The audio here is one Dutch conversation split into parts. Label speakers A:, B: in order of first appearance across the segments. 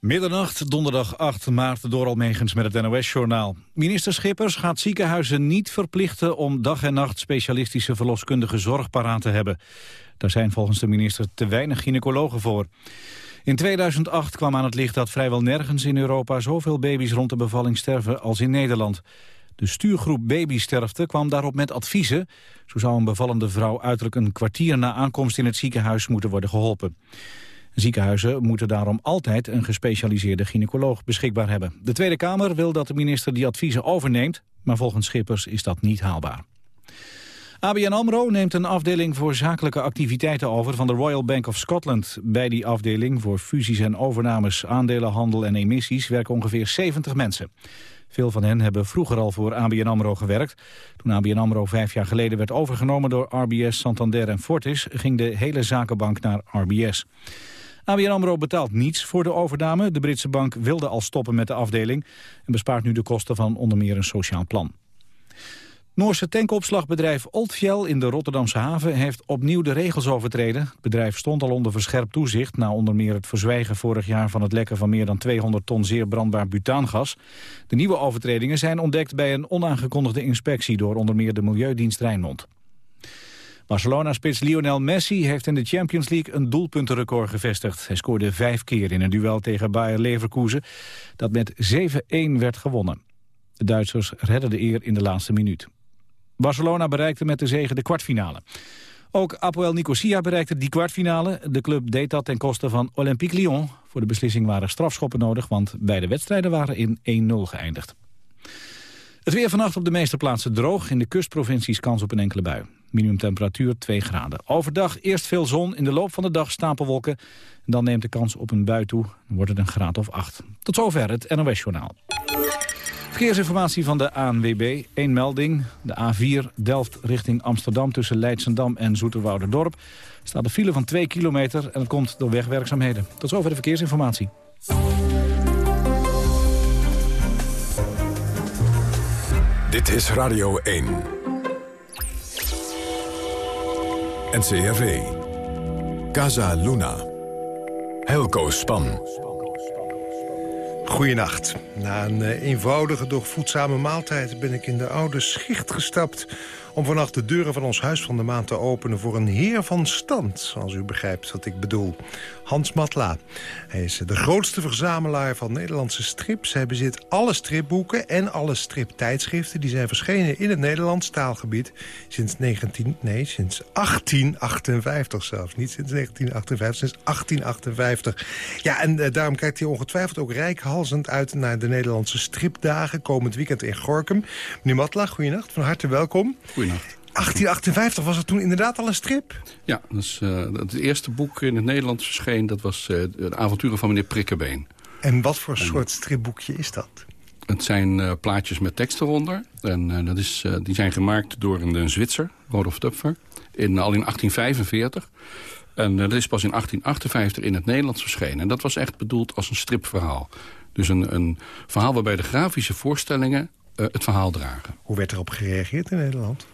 A: Middernacht, donderdag 8 maart, door Almegens met het NOS-journaal. Minister Schippers gaat ziekenhuizen niet verplichten om dag en nacht specialistische verloskundige zorg paraat te hebben. Daar zijn volgens de minister te weinig gynaecologen voor. In 2008 kwam aan het licht dat vrijwel nergens in Europa zoveel baby's rond de bevalling sterven als in Nederland. De stuurgroep Babysterfte kwam daarop met adviezen. Zo zou een bevallende vrouw uiterlijk een kwartier na aankomst in het ziekenhuis moeten worden geholpen. Ziekenhuizen moeten daarom altijd een gespecialiseerde gynaecoloog beschikbaar hebben. De Tweede Kamer wil dat de minister die adviezen overneemt, maar volgens Schippers is dat niet haalbaar. ABN AMRO neemt een afdeling voor zakelijke activiteiten over van de Royal Bank of Scotland. Bij die afdeling voor fusies en overnames, aandelenhandel en emissies werken ongeveer 70 mensen. Veel van hen hebben vroeger al voor ABN AMRO gewerkt. Toen ABN AMRO vijf jaar geleden werd overgenomen door RBS, Santander en Fortis... ging de hele zakenbank naar RBS. ABN AMRO betaalt niets voor de overname. De Britse bank wilde al stoppen met de afdeling... en bespaart nu de kosten van onder meer een sociaal plan. Noorse tankopslagbedrijf Oldfjell in de Rotterdamse haven heeft opnieuw de regels overtreden. Het bedrijf stond al onder verscherpt toezicht na onder meer het verzwijgen vorig jaar van het lekken van meer dan 200 ton zeer brandbaar butaangas. De nieuwe overtredingen zijn ontdekt bij een onaangekondigde inspectie door onder meer de Milieudienst Rijnmond. Barcelona-spits Lionel Messi heeft in de Champions League een doelpuntenrecord gevestigd. Hij scoorde vijf keer in een duel tegen Bayer Leverkusen, dat met 7-1 werd gewonnen. De Duitsers redden de eer in de laatste minuut. Barcelona bereikte met de zege de kwartfinale. Ook Apoel Nicosia bereikte die kwartfinale. De club deed dat ten koste van Olympique Lyon. Voor de beslissing waren strafschoppen nodig, want beide wedstrijden waren in 1-0 geëindigd. Het weer vannacht op de meeste plaatsen droog. In de kustprovincies kans op een enkele bui. Minimumtemperatuur 2 graden. Overdag eerst veel zon, in de loop van de dag stapelwolken. Dan neemt de kans op een bui toe. Dan wordt het een graad of 8. Tot zover het NOS Journaal. Verkeersinformatie van de ANWB. Eén melding. De A4 Delft richting Amsterdam tussen Leidsendam en Zoeterwouderdorp. staat een file van 2 kilometer en het komt door wegwerkzaamheden. Tot zover de verkeersinformatie.
B: Dit is Radio 1. NCRV. Casa Luna. Helco Span.
C: Goedenacht. Na een eh, eenvoudige, doch voedzame maaltijd ben ik in de oude schicht gestapt om vannacht de deuren van ons Huis van de Maan te openen... voor een heer van stand, als u begrijpt wat ik bedoel. Hans Matla. Hij is de grootste verzamelaar van Nederlandse strips. Hij bezit alle stripboeken en alle striptijdschriften... die zijn verschenen in het Nederlands taalgebied sinds 19... nee, sinds 1858 zelfs. Niet sinds 1958, sinds 1858. Ja, en uh, daarom kijkt hij ongetwijfeld ook rijkhalsend uit... naar de Nederlandse stripdagen komend weekend in Gorkum. Meneer Matla, goedenacht, van harte welkom.
D: Goedenacht.
C: 1858 was het toen inderdaad al een strip?
D: Ja, uh, het eerste boek in het Nederlands verscheen... dat was uh, de avonturen van meneer Prikkebeen.
C: En wat voor soort stripboekje is dat?
D: Het zijn uh, plaatjes met tekst eronder. En dat is, die zijn gemaakt door een, een Zwitser, Rodolf Tupfer, in, al in 1845. En dat is pas in 1858 in het Nederlands verschenen. En dat was echt bedoeld als een stripverhaal. Dus een, een verhaal waarbij de grafische voorstellingen het verhaal dragen.
C: Hoe werd erop gereageerd in Nederland?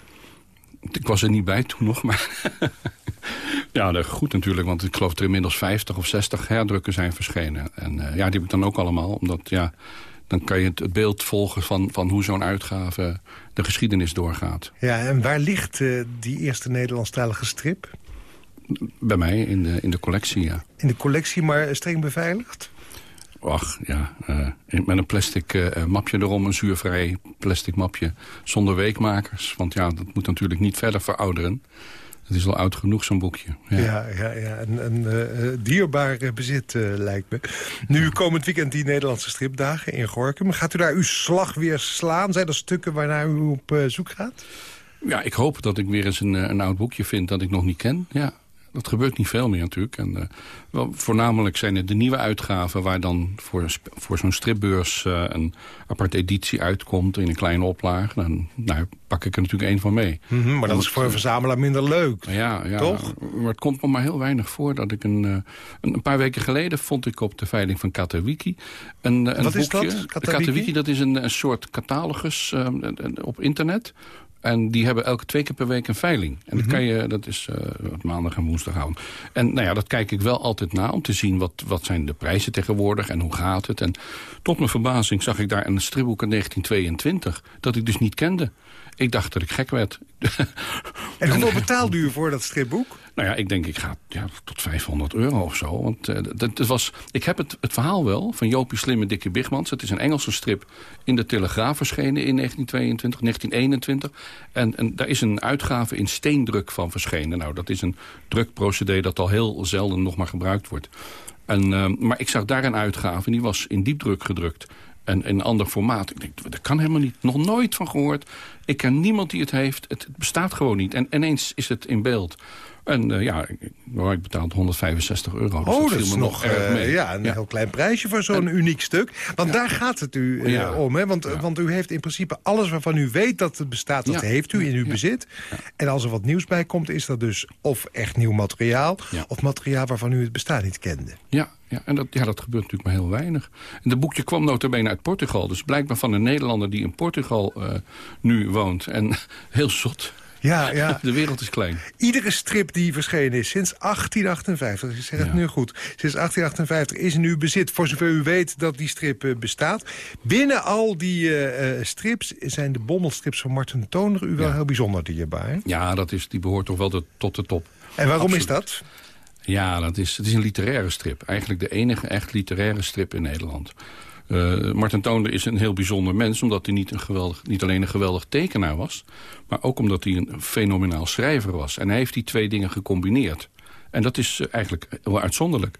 D: Ik was er niet bij toen nog, maar... ja, goed natuurlijk, want ik geloof dat er inmiddels 50 of 60 herdrukken zijn verschenen. En uh, ja, die heb ik dan ook allemaal, omdat ja, dan kan je het beeld volgen van, van hoe zo'n uitgave de geschiedenis doorgaat.
C: Ja, en waar ligt uh, die eerste Nederlandstalige strip?
D: Bij mij, in de, in de collectie, ja.
C: In de collectie, maar streng beveiligd?
D: Ach, ja, uh, met een plastic uh, mapje erom, een zuurvrij plastic mapje. Zonder weekmakers, want ja, dat moet natuurlijk niet verder verouderen. Het is al oud genoeg, zo'n boekje.
C: Ja, ja, ja, ja. een, een uh, dierbaar bezit, lijkt me. Nu komend weekend die Nederlandse stripdagen in Gorkum. Gaat u daar uw slag weer slaan? Zijn er stukken waarnaar u op zoek gaat?
D: Ja, ik hoop dat ik weer eens een, een oud boekje vind dat ik nog niet ken. Ja, dat gebeurt niet veel meer natuurlijk. En, uh, wel, voornamelijk zijn het de nieuwe uitgaven... waar dan voor, voor zo'n stripbeurs uh, een aparte editie uitkomt... in een kleine oplage. Dan nou, pak ik er natuurlijk één van mee.
C: Mm -hmm, maar dat is voor een verzamelaar minder leuk,
D: ja, ja,
C: toch?
D: Maar het komt me maar heel weinig voor. dat ik een, een, paar weken geleden vond ik op de veiling van Katawiki... een, een
C: Wat
D: boekje.
C: is dat?
D: Katawiki? dat is een, een soort catalogus op internet En die hebben elke twee keer per week een veiling. En dat, kan je, dat is uh, maandag en woensdagavond. En nou ja, dat kijk ik wel altijd na om te zien wat, wat zijn de prijzen tegenwoordig en hoe gaat het. En tot mijn verbazing zag ik daar een stripboek in 1922 dat ik dus niet kende. Ik dacht dat ik gek werd.
C: En hoeveel betaalde u voor dat stripboek?
D: Nou ja, ik denk ik ga ja, tot 500 euro of zo. Want uh, dat, dat, was, ik heb het, het verhaal wel van Jopie Slimme Dikke Bigmans. Het is een Engelse strip in de Telegraaf verschenen in 1922, 1921. En, en daar is een uitgave in steendruk van verschenen. Nou, dat is een drukprocedé dat al heel zelden nog maar gebruikt wordt. En, uh, maar ik zag daar een uitgave en die was in diepdruk gedrukt en een ander formaat. Ik denk, dat kan helemaal niet. Nog nooit van gehoord. Ik ken niemand die het heeft. Het, bestaat gewoon niet. En ineens is het in beeld. En uh, ja, ik, ik betaalde 165 euro.
C: Dus oh, dat, is nog uh, ja, een heel klein prijsje voor zo'n uniek stuk. Want daar gaat het u uh, om. Hè? Want, want u heeft in principe alles waarvan u weet dat het bestaat... dat heeft u in uw bezit. En als er wat nieuws bij komt, is dat dus of echt nieuw materiaal... of materiaal waarvan u het bestaan niet kende.
D: Ja, ja, en dat, ja, dat gebeurt natuurlijk maar heel weinig. En de boekje kwam notabene uit Portugal. Dus blijkbaar van een Nederlander die in Portugal nu woont. En heel zot
C: ja, ja.
D: De wereld is klein.
C: Iedere strip die verschenen is sinds 1858, ik zeg het nu goed... sinds 1858 is in uw bezit, voor zover u weet dat die strip uh, bestaat. Binnen al die uh, strips zijn de bommelstrips van Martin Toner... u wel heel bijzonder dierbaar.
D: Ja, dat is, die behoort toch wel de, tot de top.
C: En waarom is dat?
D: Ja, dat is, het is een literaire strip. Eigenlijk de enige echt literaire strip in Nederland. Uh, Martin Toonder is een heel bijzonder mens... omdat hij niet, een geweldig, niet alleen een geweldig tekenaar was... maar ook omdat hij een fenomenaal schrijver was. En hij heeft die twee dingen gecombineerd. En dat is eh, eigenlijk wel uitzonderlijk.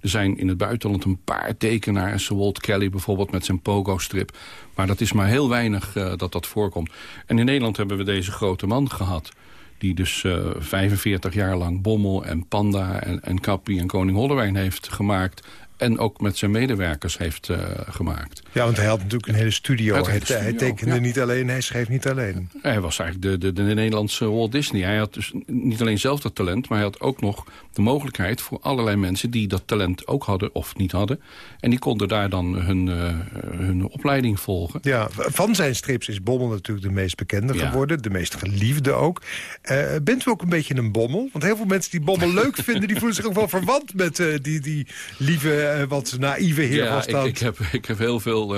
D: Er zijn in het buitenland een paar tekenaars... Walt Kelly bijvoorbeeld met zijn Pogo-strip. Maar dat is maar heel weinig dat dat voorkomt. En in Nederland hebben we deze grote man gehad die dus uh, 45 jaar lang Bommel en Panda en, en Kappie en Koning Hollewijn heeft gemaakt en ook met zijn medewerkers heeft uh, gemaakt.
C: Ja, want hij had natuurlijk een hele studio. Hij, hij, studio, hij tekende ja. niet alleen, hij schreef niet alleen.
D: Hij was eigenlijk de, de, de Nederlandse Walt Disney. Hij had dus niet alleen zelf dat talent... maar hij had ook nog de mogelijkheid voor allerlei mensen... die dat talent ook hadden of niet hadden. En die konden daar dan hun, uh, hun opleiding volgen.
C: Ja, van zijn strips is Bommel natuurlijk de meest bekende ja. geworden. De meest geliefde ook. Uh, bent u ook een beetje een Bommel? Want heel veel mensen die Bommel leuk vinden... die voelen zich ook wel verwant met uh, die, die lieve wat naïeve heer
D: ja,
C: was dat.
D: Ik, ik, heb, ik heb heel veel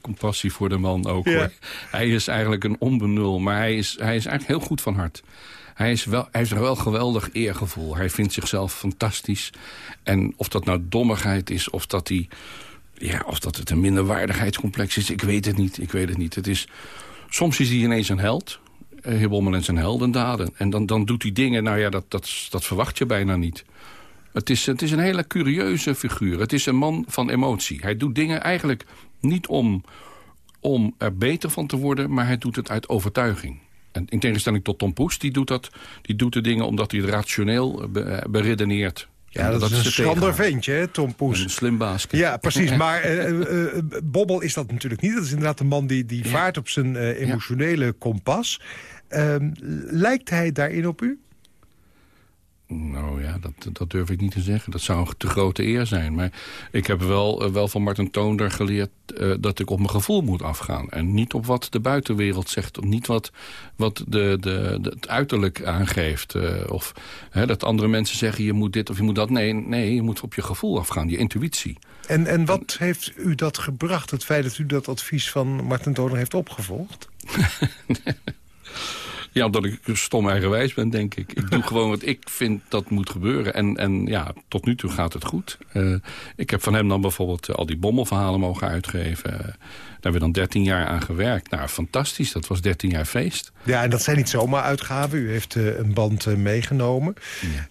D: compassie voor de man ook. Ja. Hij is eigenlijk een onbenul, maar hij is, hij is eigenlijk heel goed van hart. Hij, is wel, hij heeft wel geweldig eergevoel. Hij vindt zichzelf fantastisch. En of dat nou dommigheid is, of dat, hij, ja, of dat het een minderwaardigheidscomplex is... ik weet het niet, ik weet het niet. Het is, soms is hij ineens een held... Heer Bommel en zijn heldendaden. En dan, dan doet hij dingen, nou ja, dat, dat, dat verwacht je bijna niet. Het is, het is een hele curieuze figuur. Het is een man van emotie. Hij doet dingen eigenlijk niet om, om er beter van te worden... maar hij doet het uit overtuiging. En in tegenstelling tot Tom Poes, die doet, dat, die doet de dingen omdat hij het rationeel be, beredeneert.
C: Ja, dat, dat is een schrander ventje, hè, Tom Poes.
D: Een slim baasje.
C: Ja, precies. Maar uh, uh, Bobbel is dat natuurlijk niet. Dat is inderdaad een man die, die ja. vaart op zijn uh, emotionele ja. kompas. Ehm, lijkt hij daarin op u?
D: Nou ja, dat, dat durf ik niet te zeggen. Dat zou een te grote eer zijn. Maar ik heb wel, wel van Martin Toonder geleerd uh, dat ik op mijn gevoel moet afgaan. En niet op wat de buitenwereld zegt. Of niet wat, wat de, de, de het uiterlijk aangeeft. Uh, of hè, dat andere mensen zeggen je moet dit of je moet dat. Nee, nee, je moet op je gevoel afgaan, je intuïtie.
C: En, en wat en, heeft u dat gebracht, het feit dat u dat advies van Martin Toonder heeft opgevolgd?
D: Ja, omdat ik stom eigenwijs ben, denk ik. Ik doe gewoon wat ik vind dat moet gebeuren. En, en ja, tot nu toe gaat het goed. Uh, ik heb van hem dan bijvoorbeeld uh, al die bommelverhalen mogen uitgeven. Daar hebben we dan 13 jaar aan gewerkt. Nou, fantastisch. Dat was 13 jaar feest.
C: Ja, en dat zijn niet zomaar uitgaven. U heeft uh, een band uh, meegenomen.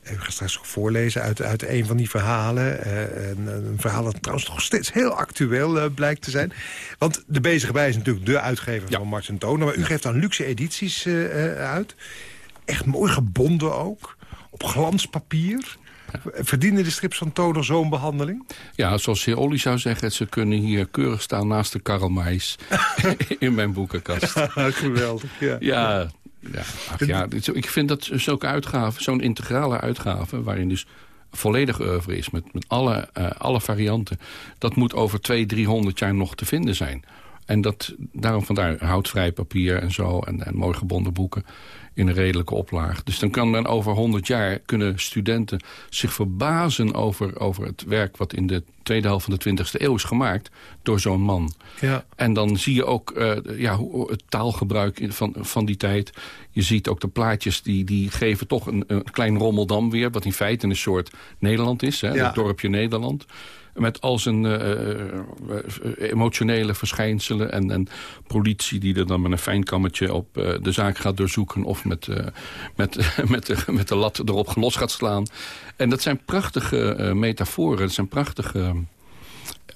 C: Ja. U gaat straks ook voorlezen uit, uit een van die verhalen. Uh, een, een, verhaal dat trouwens nog steeds heel actueel blijkt te zijn. Want de bezige bij is natuurlijk de uitgever ja. van Martin Toner. Maar u geeft dan luxe edities uit. Echt mooi gebonden ook. Op glanspapier. Verdienen de strips van Toner zo'n behandeling?
D: Ja, zoals heer Olly zou zeggen... ze kunnen hier keurig staan naast de Karl Mais in mijn boekenkast.
C: Geweldig, ja.
D: Ja, ja, ach, ja, ik vind dat zulke uitgaven, zo'n integrale uitgave... waarin dus volledig oeuvre is met, met alle, uh, alle varianten... dat moet over 200, 300 jaar nog te vinden zijn. En dat, daarom vandaar houtvrij papier en zo. En, en mooi gebonden boeken in een redelijke oplaag. Dus dan kan men over 100 jaar kunnen studenten zich verbazen over, over het werk... wat in de tweede helft van de 20e eeuw is gemaakt door zo'n man. Ja. En dan zie je ook uh, ja, het taalgebruik van, van die tijd. Je ziet ook de plaatjes, die, die geven toch een, een klein rommeldam weer... wat in feite een soort Nederland is, hè, het dorpje Nederland met al zijn uh, emotionele verschijnselen... En, en politie die er dan met een fijn kammetje op de zaak gaat doorzoeken... of met, met, met, de, met de lat erop los gaat slaan. En dat zijn prachtige metaforen, dat zijn prachtige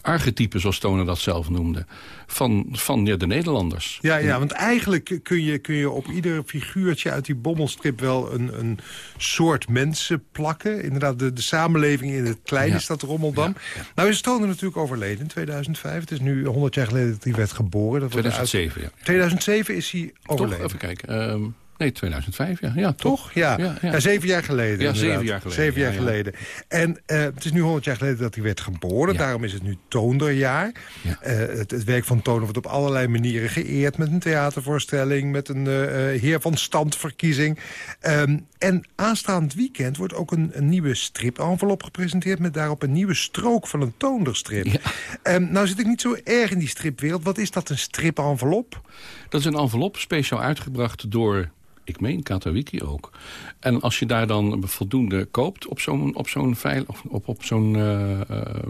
D: archetype, zoals Toner dat zelf noemde, van, van ja, de Nederlanders.
C: Ja, ja, want eigenlijk kun je, kun je op ieder figuurtje uit die bommelstrip wel een, een soort mensen plakken. Inderdaad, de, de samenleving in het klein is dat Rommeldam. Nou is Toner natuurlijk overleden in 2005. Het is nu 100 jaar geleden dat hij werd geboren. Dat
D: 2007, ja.
C: 2007 is hij overleden.
D: Toch, even kijken. Um... Nee, 2005, ja. ja
C: toch? Ja. Ja, ja. zeven jaar geleden.
D: Ja, zeven jaar geleden.
C: Zeven jaar geleden. En uh, het is nu 100 jaar geleden dat hij werd geboren. Daarom is het nu Toonderjaar. Uh, het, het, werk van Toonder wordt op allerlei manieren geëerd. Met een theatervoorstelling, met een uh, heer van standverkiezing. Um, en aanstaand weekend wordt ook een, een nieuwe strip-envelop gepresenteerd... met daarop een nieuwe strook van een Toonderstrip. Um, nou zit ik niet zo erg in die stripwereld. Wat is dat, een strip-envelop?
D: Dat is een envelop speciaal uitgebracht door ik meen Katawiki ook. En als je daar dan voldoende koopt op zo'n op zo'n veil of op, op zo'n uh,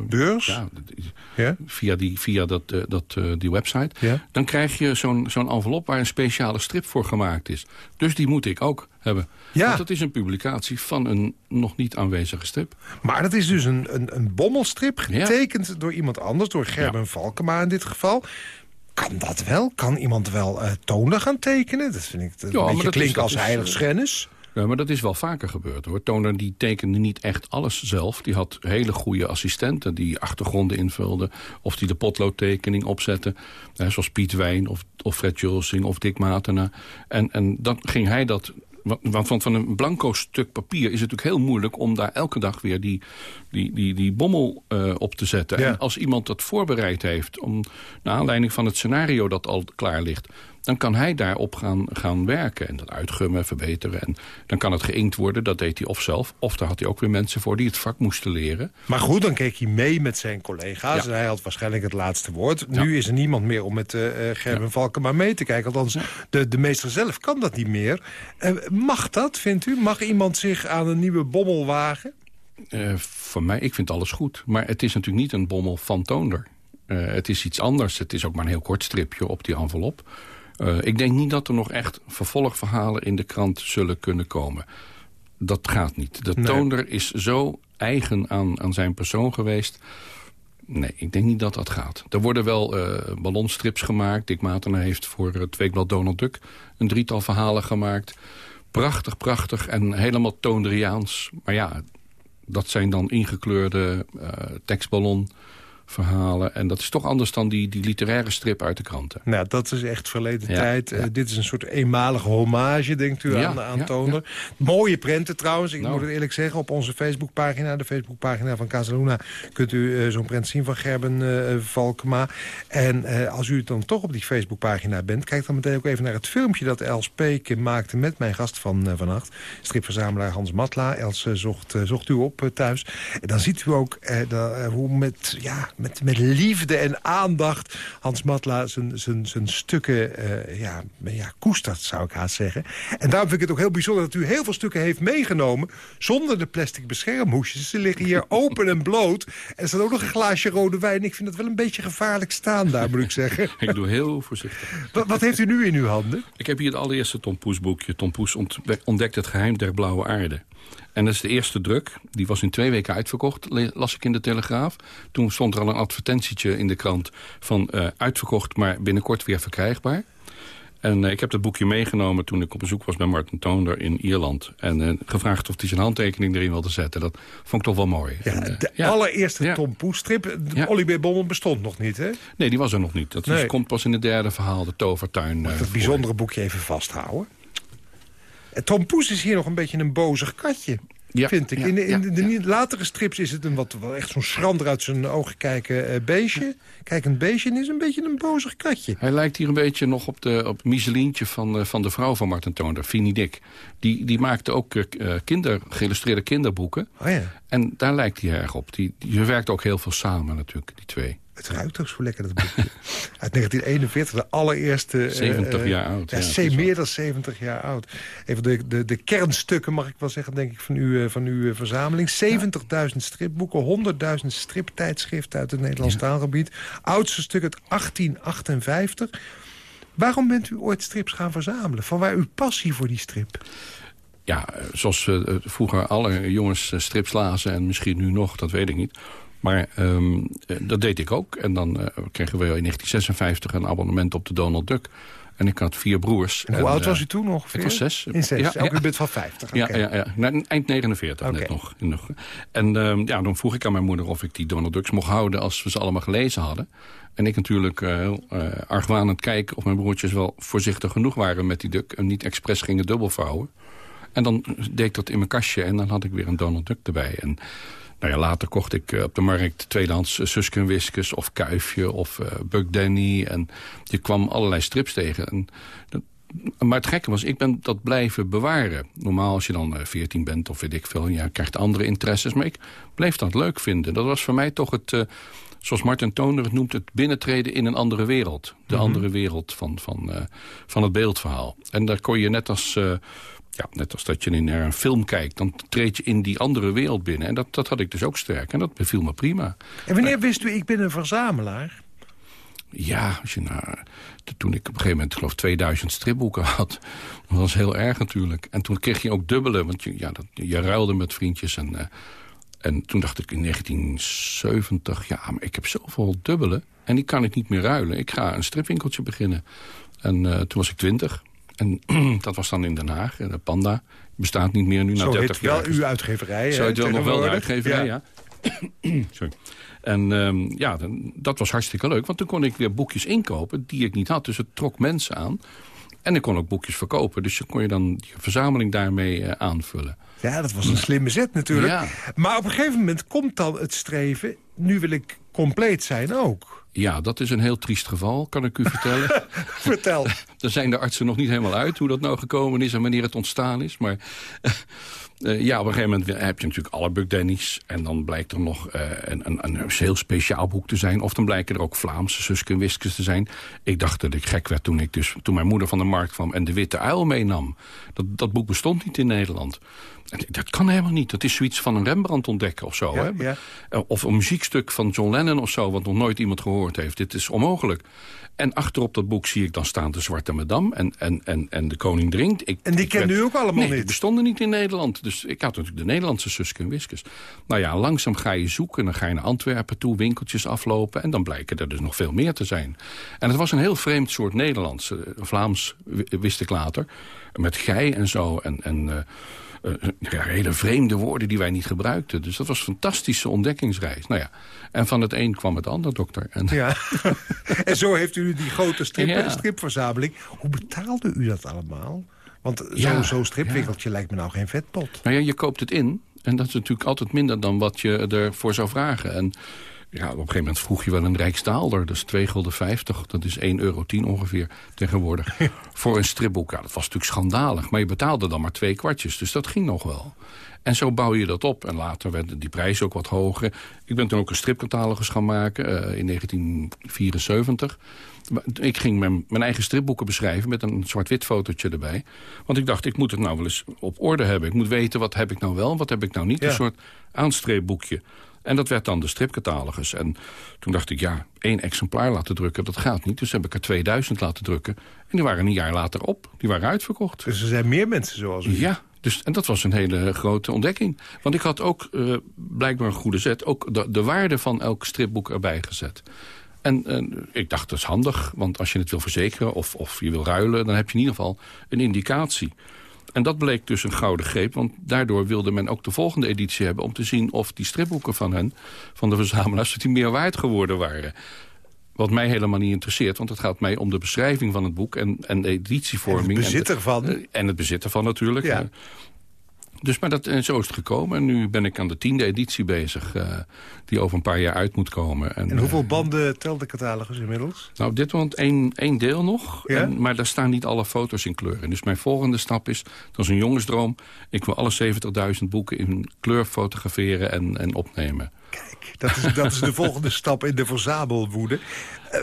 C: beurs,
D: ja, via die via dat, uh, dat uh, die website, ja. dan krijg je zo'n zo'n envelop waar een speciale strip voor gemaakt is. Dus die moet ik ook hebben. Ja. Want het is een publicatie van een nog niet aanwezige strip.
C: Maar dat is dus een, een, een bommelstrip getekend door iemand anders, door Gerben ja. Valkema in dit geval kan dat wel? Kan iemand wel uh, tonen gaan tekenen? Dat vind ik een ja, beetje klinken als heiligschennis.
D: Ja, maar dat is wel vaker gebeurd hoor. Toner die tekende niet echt alles zelf. Die had hele goede assistenten die achtergronden invulden. Of die de potloodtekening opzetten. zoals Piet Wijn of, of Fred Julsing of Dick Matena. En, en dan ging hij dat want van, van een blanco stuk papier is het natuurlijk heel moeilijk... om daar elke dag weer die, die, die, die bommel uh, op te zetten. En als iemand dat voorbereid heeft... om naar aanleiding van het scenario dat al klaar ligt dan kan hij daarop gaan, gaan werken. En dat uitgummen, verbeteren. En dan kan het geïnkt worden, dat deed hij of zelf. Of daar had hij ook weer mensen voor die het vak moesten leren.
C: Maar goed, dan keek hij mee met zijn collega's. En hij had waarschijnlijk het laatste woord. Nu is er niemand meer om met uh, Gerben ja. Valkema mee te kijken. Althans, de, de meester zelf kan dat niet meer. Uh, mag dat, vindt u? Mag iemand zich aan een nieuwe bommel wagen?
D: Uh, voor mij, ik vind alles goed. Maar het is natuurlijk niet een bommel van Toonder. het is iets anders. Het is ook maar een heel kort stripje op die envelop. Uh, ik denk niet dat er nog echt vervolgverhalen in de krant zullen kunnen komen. Dat gaat niet. De nee. toonder is zo eigen aan, aan zijn persoon geweest... Nee, ik denk niet dat dat gaat. Er worden wel uh, ballonstrips gemaakt. Dick Matena heeft voor het weekblad Donald Duck... een drietal verhalen gemaakt. Prachtig, prachtig en helemaal toondriaans. Maar ja, dat zijn dan ingekleurde uh, tekstballon verhalen. En dat is toch anders dan die, die literaire strip uit de kranten.
C: Nou, dat is echt verleden tijd. Uh, dit is een soort eenmalige hommage, denkt u, aan, aan Toner. Mooie prenten trouwens. Ik nou. moet het eerlijk zeggen, op onze Facebookpagina... de Facebookpagina van Casaluna... kunt u uh, zo'n prent zien van Gerben uh, Valkema. En als u dan toch op die Facebookpagina bent... kijk dan meteen ook even naar het filmpje dat Els Peek maakte... met mijn gast van vannacht, stripverzamelaar Hans Matla. Els zocht, zocht u op thuis. En dan ziet u ook hoe met... Ja, met, met liefde en aandacht Hans Matla zijn, zijn, zijn stukken uh, ja, ja, koestert, zou ik haast zeggen. En daarom vind ik het ook heel bijzonder dat u heel veel stukken heeft meegenomen... zonder de plastic beschermhoesjes. Ze liggen hier open en bloot. En er staat ook nog een glaasje rode wijn. Ik vind dat wel een beetje gevaarlijk staan daar, moet ik zeggen.
D: ik doe heel voorzichtig.
C: Wat, wat, heeft u nu in uw handen?
D: Ik heb hier het allereerste Tom Poes boekje. Tom Poes ontdekt het geheim der blauwe aarde. En dat is de eerste druk. Die was in twee weken uitverkocht, las ik in de Telegraaf. Toen stond er al een advertentietje in de krant van uh, uitverkocht... maar binnenkort weer verkrijgbaar. En uh, ik heb dat boekje meegenomen toen ik op bezoek was bij Martin Toonder in Ierland. En uh, gevraagd of hij zijn handtekening erin wilde zetten. Dat vond ik toch wel mooi.
C: Ja, en, de ja. allereerste ja. Tom Poes-strip. Ja. Olivier Bommel bestond nog niet, hè?
D: Nee, die was er nog niet. Dat nee. komt pas in het derde verhaal, de Tovertuin.
C: Dat bijzondere boekje even vasthouden? Tom Poes is hier nog een beetje een bozig katje. Ja, vind ik. in, de, in de, latere strips is het een wat wel echt zo'n schrander uit zijn ogen kijken uh, beestje. een beestje en is een beetje een bozig katje.
D: Hij lijkt hier een beetje nog op, de, op Michelintje van, uh, van de vrouw van Martin Toonder, Fini Dick. Die, die maakte ook uh, kinder, geïllustreerde kinderboeken.
C: Oh ja.
D: En daar lijkt hij erg op. Die, die werkt ook heel veel samen natuurlijk, die twee.
C: Het ruikt toch zo lekker, dat boekje. Uit 1941, de allereerste...
D: 70 uh, jaar oud.
C: Ja, ja meer dan 70 jaar oud. Even de, de, de kernstukken, mag ik wel zeggen, denk ik, van, uw, van uw verzameling. 70.000 stripboeken, 100.000 striptijdschriften uit het Nederlands taalgebied. Oudste stuk uit 1858. Waarom bent u ooit strips gaan verzamelen? Van waar uw passie voor die strip?
D: Ja, zoals uh, vroeger alle jongens strips lazen en misschien nu nog, dat weet ik niet maar ehm, eh, dat deed ik ook. En dan uh, kregen we in 1956 een abonnement op de Donald Duck. En ik had vier broers.
C: En hoe oud was u toen nog?
D: Ik was zes.
C: In zes, ja, ook bent van 50.
D: Ja, ja, ja. Nou, eind 49 net nog. En um, ja, dan vroeg ik aan mijn moeder of ik die Donald Ducks mocht houden... als we ze allemaal gelezen hadden. En ik natuurlijk uh, uh, argwanend kijken of mijn broertjes wel voorzichtig genoeg waren met die duck... en niet expres gingen dubbelvouwen. En dan deed ik dat in mijn kastje en dan had ik weer een Donald Duck erbij. En nou ja, later kocht ik eh, op de markt tweedehands uh, Suske Wiskus of Kuifje of uh, Buck Danny. En je kwam allerlei strips tegen. En maar het gekke was, ik ben dat blijven bewaren. Normaal als je dan 14 bent of weet ik veel, ja, krijgt andere interesses. Maar ik bleef dat leuk vinden. Dat was voor mij toch het, zoals Martin Toner het noemt... het binnentreden in een andere wereld. De mhm. andere wereld van, van, van het beeldverhaal. En daar kon je net als ja, net als dat je naar een film kijkt, dan treed je in die andere wereld binnen. En dat, dat had ik dus ook sterk. En dat beviel me prima.
C: En wanneer wist u, ik ben een verzamelaar?
D: Ja, als je nou, toen ik op een gegeven moment geloof 2000 stripboeken had. Dat was heel erg natuurlijk. En toen kreeg je ook dubbele, want je, ja, dat, je ruilde met vriendjes. En, uh, en toen dacht ik in 1970, ja, maar ik heb zoveel dubbele. En die kan ik niet meer ruilen. Ik ga een stripwinkeltje beginnen. En uh, toen was ik twintig. En dat was dan in Den Haag, de Panda. Bestaat niet meer nu na 30 jaar.
C: wel uw uitgeverij.
D: Zo heet wel nog wel de uitgeverij, ja. Sorry. En um, ja, dat was hartstikke leuk. Want toen kon ik weer boekjes inkopen die ik niet had. Dus het trok mensen aan. En ik kon ook boekjes verkopen. Dus kon je dan je verzameling daarmee uh, aanvullen.
C: Ja, dat was een slimme zet natuurlijk. Ja. Maar op een gegeven moment komt dan het streven... nu wil ik compleet zijn ook.
D: Ja, dat is een heel triest geval, kan ik u vertellen.
C: Vertel.
D: Daar zijn de artsen nog niet helemaal uit hoe dat nou gekomen is... en wanneer het ontstaan is, maar... Uh, ja, op een gegeven moment heb je natuurlijk alle Buck Denny's. En dan blijkt er nog uh, een, een, een heel speciaal boek te zijn. Of dan blijken er ook Vlaamse Suske en Wiskes te zijn. Ik dacht dat ik gek werd toen, ik dus, toen mijn moeder van de markt kwam... en de Witte Uil meenam. Dat, dat boek bestond niet in Nederland. Dat kan helemaal niet. Dat is zoiets van een Rembrandt ontdekken of zo. hè? Ja. Eh, of een muziekstuk van John Lennon of zo... wat nog nooit iemand gehoord heeft. Dit is onmogelijk. En achterop dat boek zie ik dan staan de Zwarte Madame en, en, en, en de Koning Drinkt. Ik,
C: en die kende u ook allemaal
D: nee,
C: niet?
D: die bestonden niet in Nederland. Dus ik had natuurlijk de Nederlandse Suske en Wiskes. Nou ja, langzaam ga je zoeken. Dan ga je naar Antwerpen toe, winkeltjes aflopen. En dan blijken er dus nog veel meer te zijn. En het was een heel vreemd soort Nederlands. Vlaams wist ik later. Met gij en zo. En... en uh, uh, hele vreemde woorden die wij niet gebruikten. Dus dat was een fantastische ontdekkingsreis. Nou ja, en van het een kwam het ander, dokter. En,
C: ja. en zo heeft u die grote strip, stripverzameling. Hoe betaalde u dat allemaal? Want zo'n zo stripwinkeltje lijkt me nou geen vetpot.
D: Nou ja, je koopt het in. En dat is natuurlijk altijd minder dan wat je ervoor zou vragen. En ja, op een gegeven moment vroeg je wel een rijkstaalder. Dus 2 gulden 50, dat is 1,10 euro ongeveer tegenwoordig. voor een stripboek, ja, dat was natuurlijk schandalig. Maar je betaalde dan maar twee kwartjes, dus dat ging nog wel. En zo bouw je dat op. En later werden die prijzen ook wat hoger. Ik ben toen ook een stripcatalogus gaan maken uh, in 1974. Ik ging mijn, mijn, eigen stripboeken beschrijven met een zwart-wit fotootje erbij. Want ik dacht, ik moet het nou wel eens op orde hebben. Ik moet weten, wat heb ik nou wel, wat heb ik nou niet. Een soort aanstreepboekje. En dat werd dan de stripcatalogus. En toen dacht ik, ja, één exemplaar laten drukken, dat gaat niet. Dus heb ik er 2000 laten drukken. En die waren een jaar later op. Die waren uitverkocht.
C: Dus er zijn meer mensen zoals u?
D: Ja, dus, en dat was een hele grote ontdekking. Want ik had ook, uh, blijkbaar een goede zet... ook de, de, waarde van elk stripboek erbij gezet. En uh, ik dacht, dat is handig. Want als je het wil verzekeren of, of je wil ruilen... dan heb je in ieder geval een indicatie. En dat bleek dus een gouden greep, want daardoor wilde men ook de volgende editie hebben... om te zien of die stripboeken van hen, van de verzamelaars... die meer waard geworden waren. Wat mij helemaal niet interesseert, want het gaat mij om de beschrijving van het boek... en, en de editievorming.
C: En het bezit ervan.
D: En, en het bezit ervan natuurlijk. Ja. Dus, maar dat, en zo is het gekomen. En nu ben ik aan de tiende editie bezig. eh, die over een paar jaar uit moet komen. En,
C: En hoeveel
D: eh,
C: banden telt de catalogus inmiddels?
D: nou, op dit moment één, één deel nog.
C: Ja?
D: En, maar daar staan niet alle foto's in kleur in. Dus mijn volgende stap is, dat is een jongensdroom... ik wil alle 70.000 boeken in kleur fotograferen en, en opnemen.
C: Kijk, dat is, dat is de volgende stap in de verzamelwoede.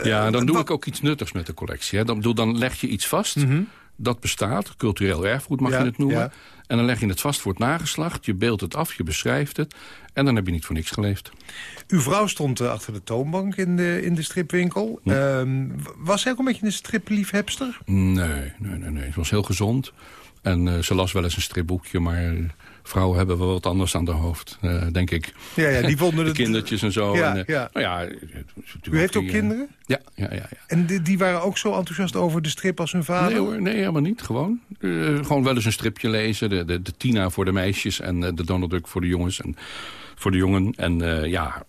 D: Ja, dan doe
C: wat-
D: ik ook iets nuttigs met de collectie. Hè. Dan, bedoel, dan leg je iets vast, dat bestaat. Cultureel erfgoed mag
C: Mhm. Ja,
D: je het noemen.
C: ja.
D: En dan leg je het vast voor het nageslacht. Je beeldt het af, je beschrijft het. En dan heb je niet voor niks geleefd.
C: Uw vrouw stond eh, achter de toonbank in de, in de stripwinkel. Ehm, was zij ook een beetje een stripliefhebster?
D: Nee, nee, nee, nee. Ze was heel gezond. En eh, ze las wel eens een stripboekje, maar eh, vrouwen hebben wel wat anders aan de hoofd, eh, denk ik.
C: Ja, ja die vonden
D: De
C: het...
D: kindertjes en zo.
C: Ja,
D: en, eh,
C: ja.
D: Nou ja,
C: U heeft ook
D: die, eh,
C: kinderen?
D: Ja, ja, ja. ja.
C: En die, die waren ook zo enthousiast over de strip als hun vader?
D: Nee hoor, nee, helemaal niet. Gewoon, gewoon wel eens een stripje lezen. De, de, de Tina voor de meisjes en de Donald Duck voor de jongens. En voor de jongen. En ja,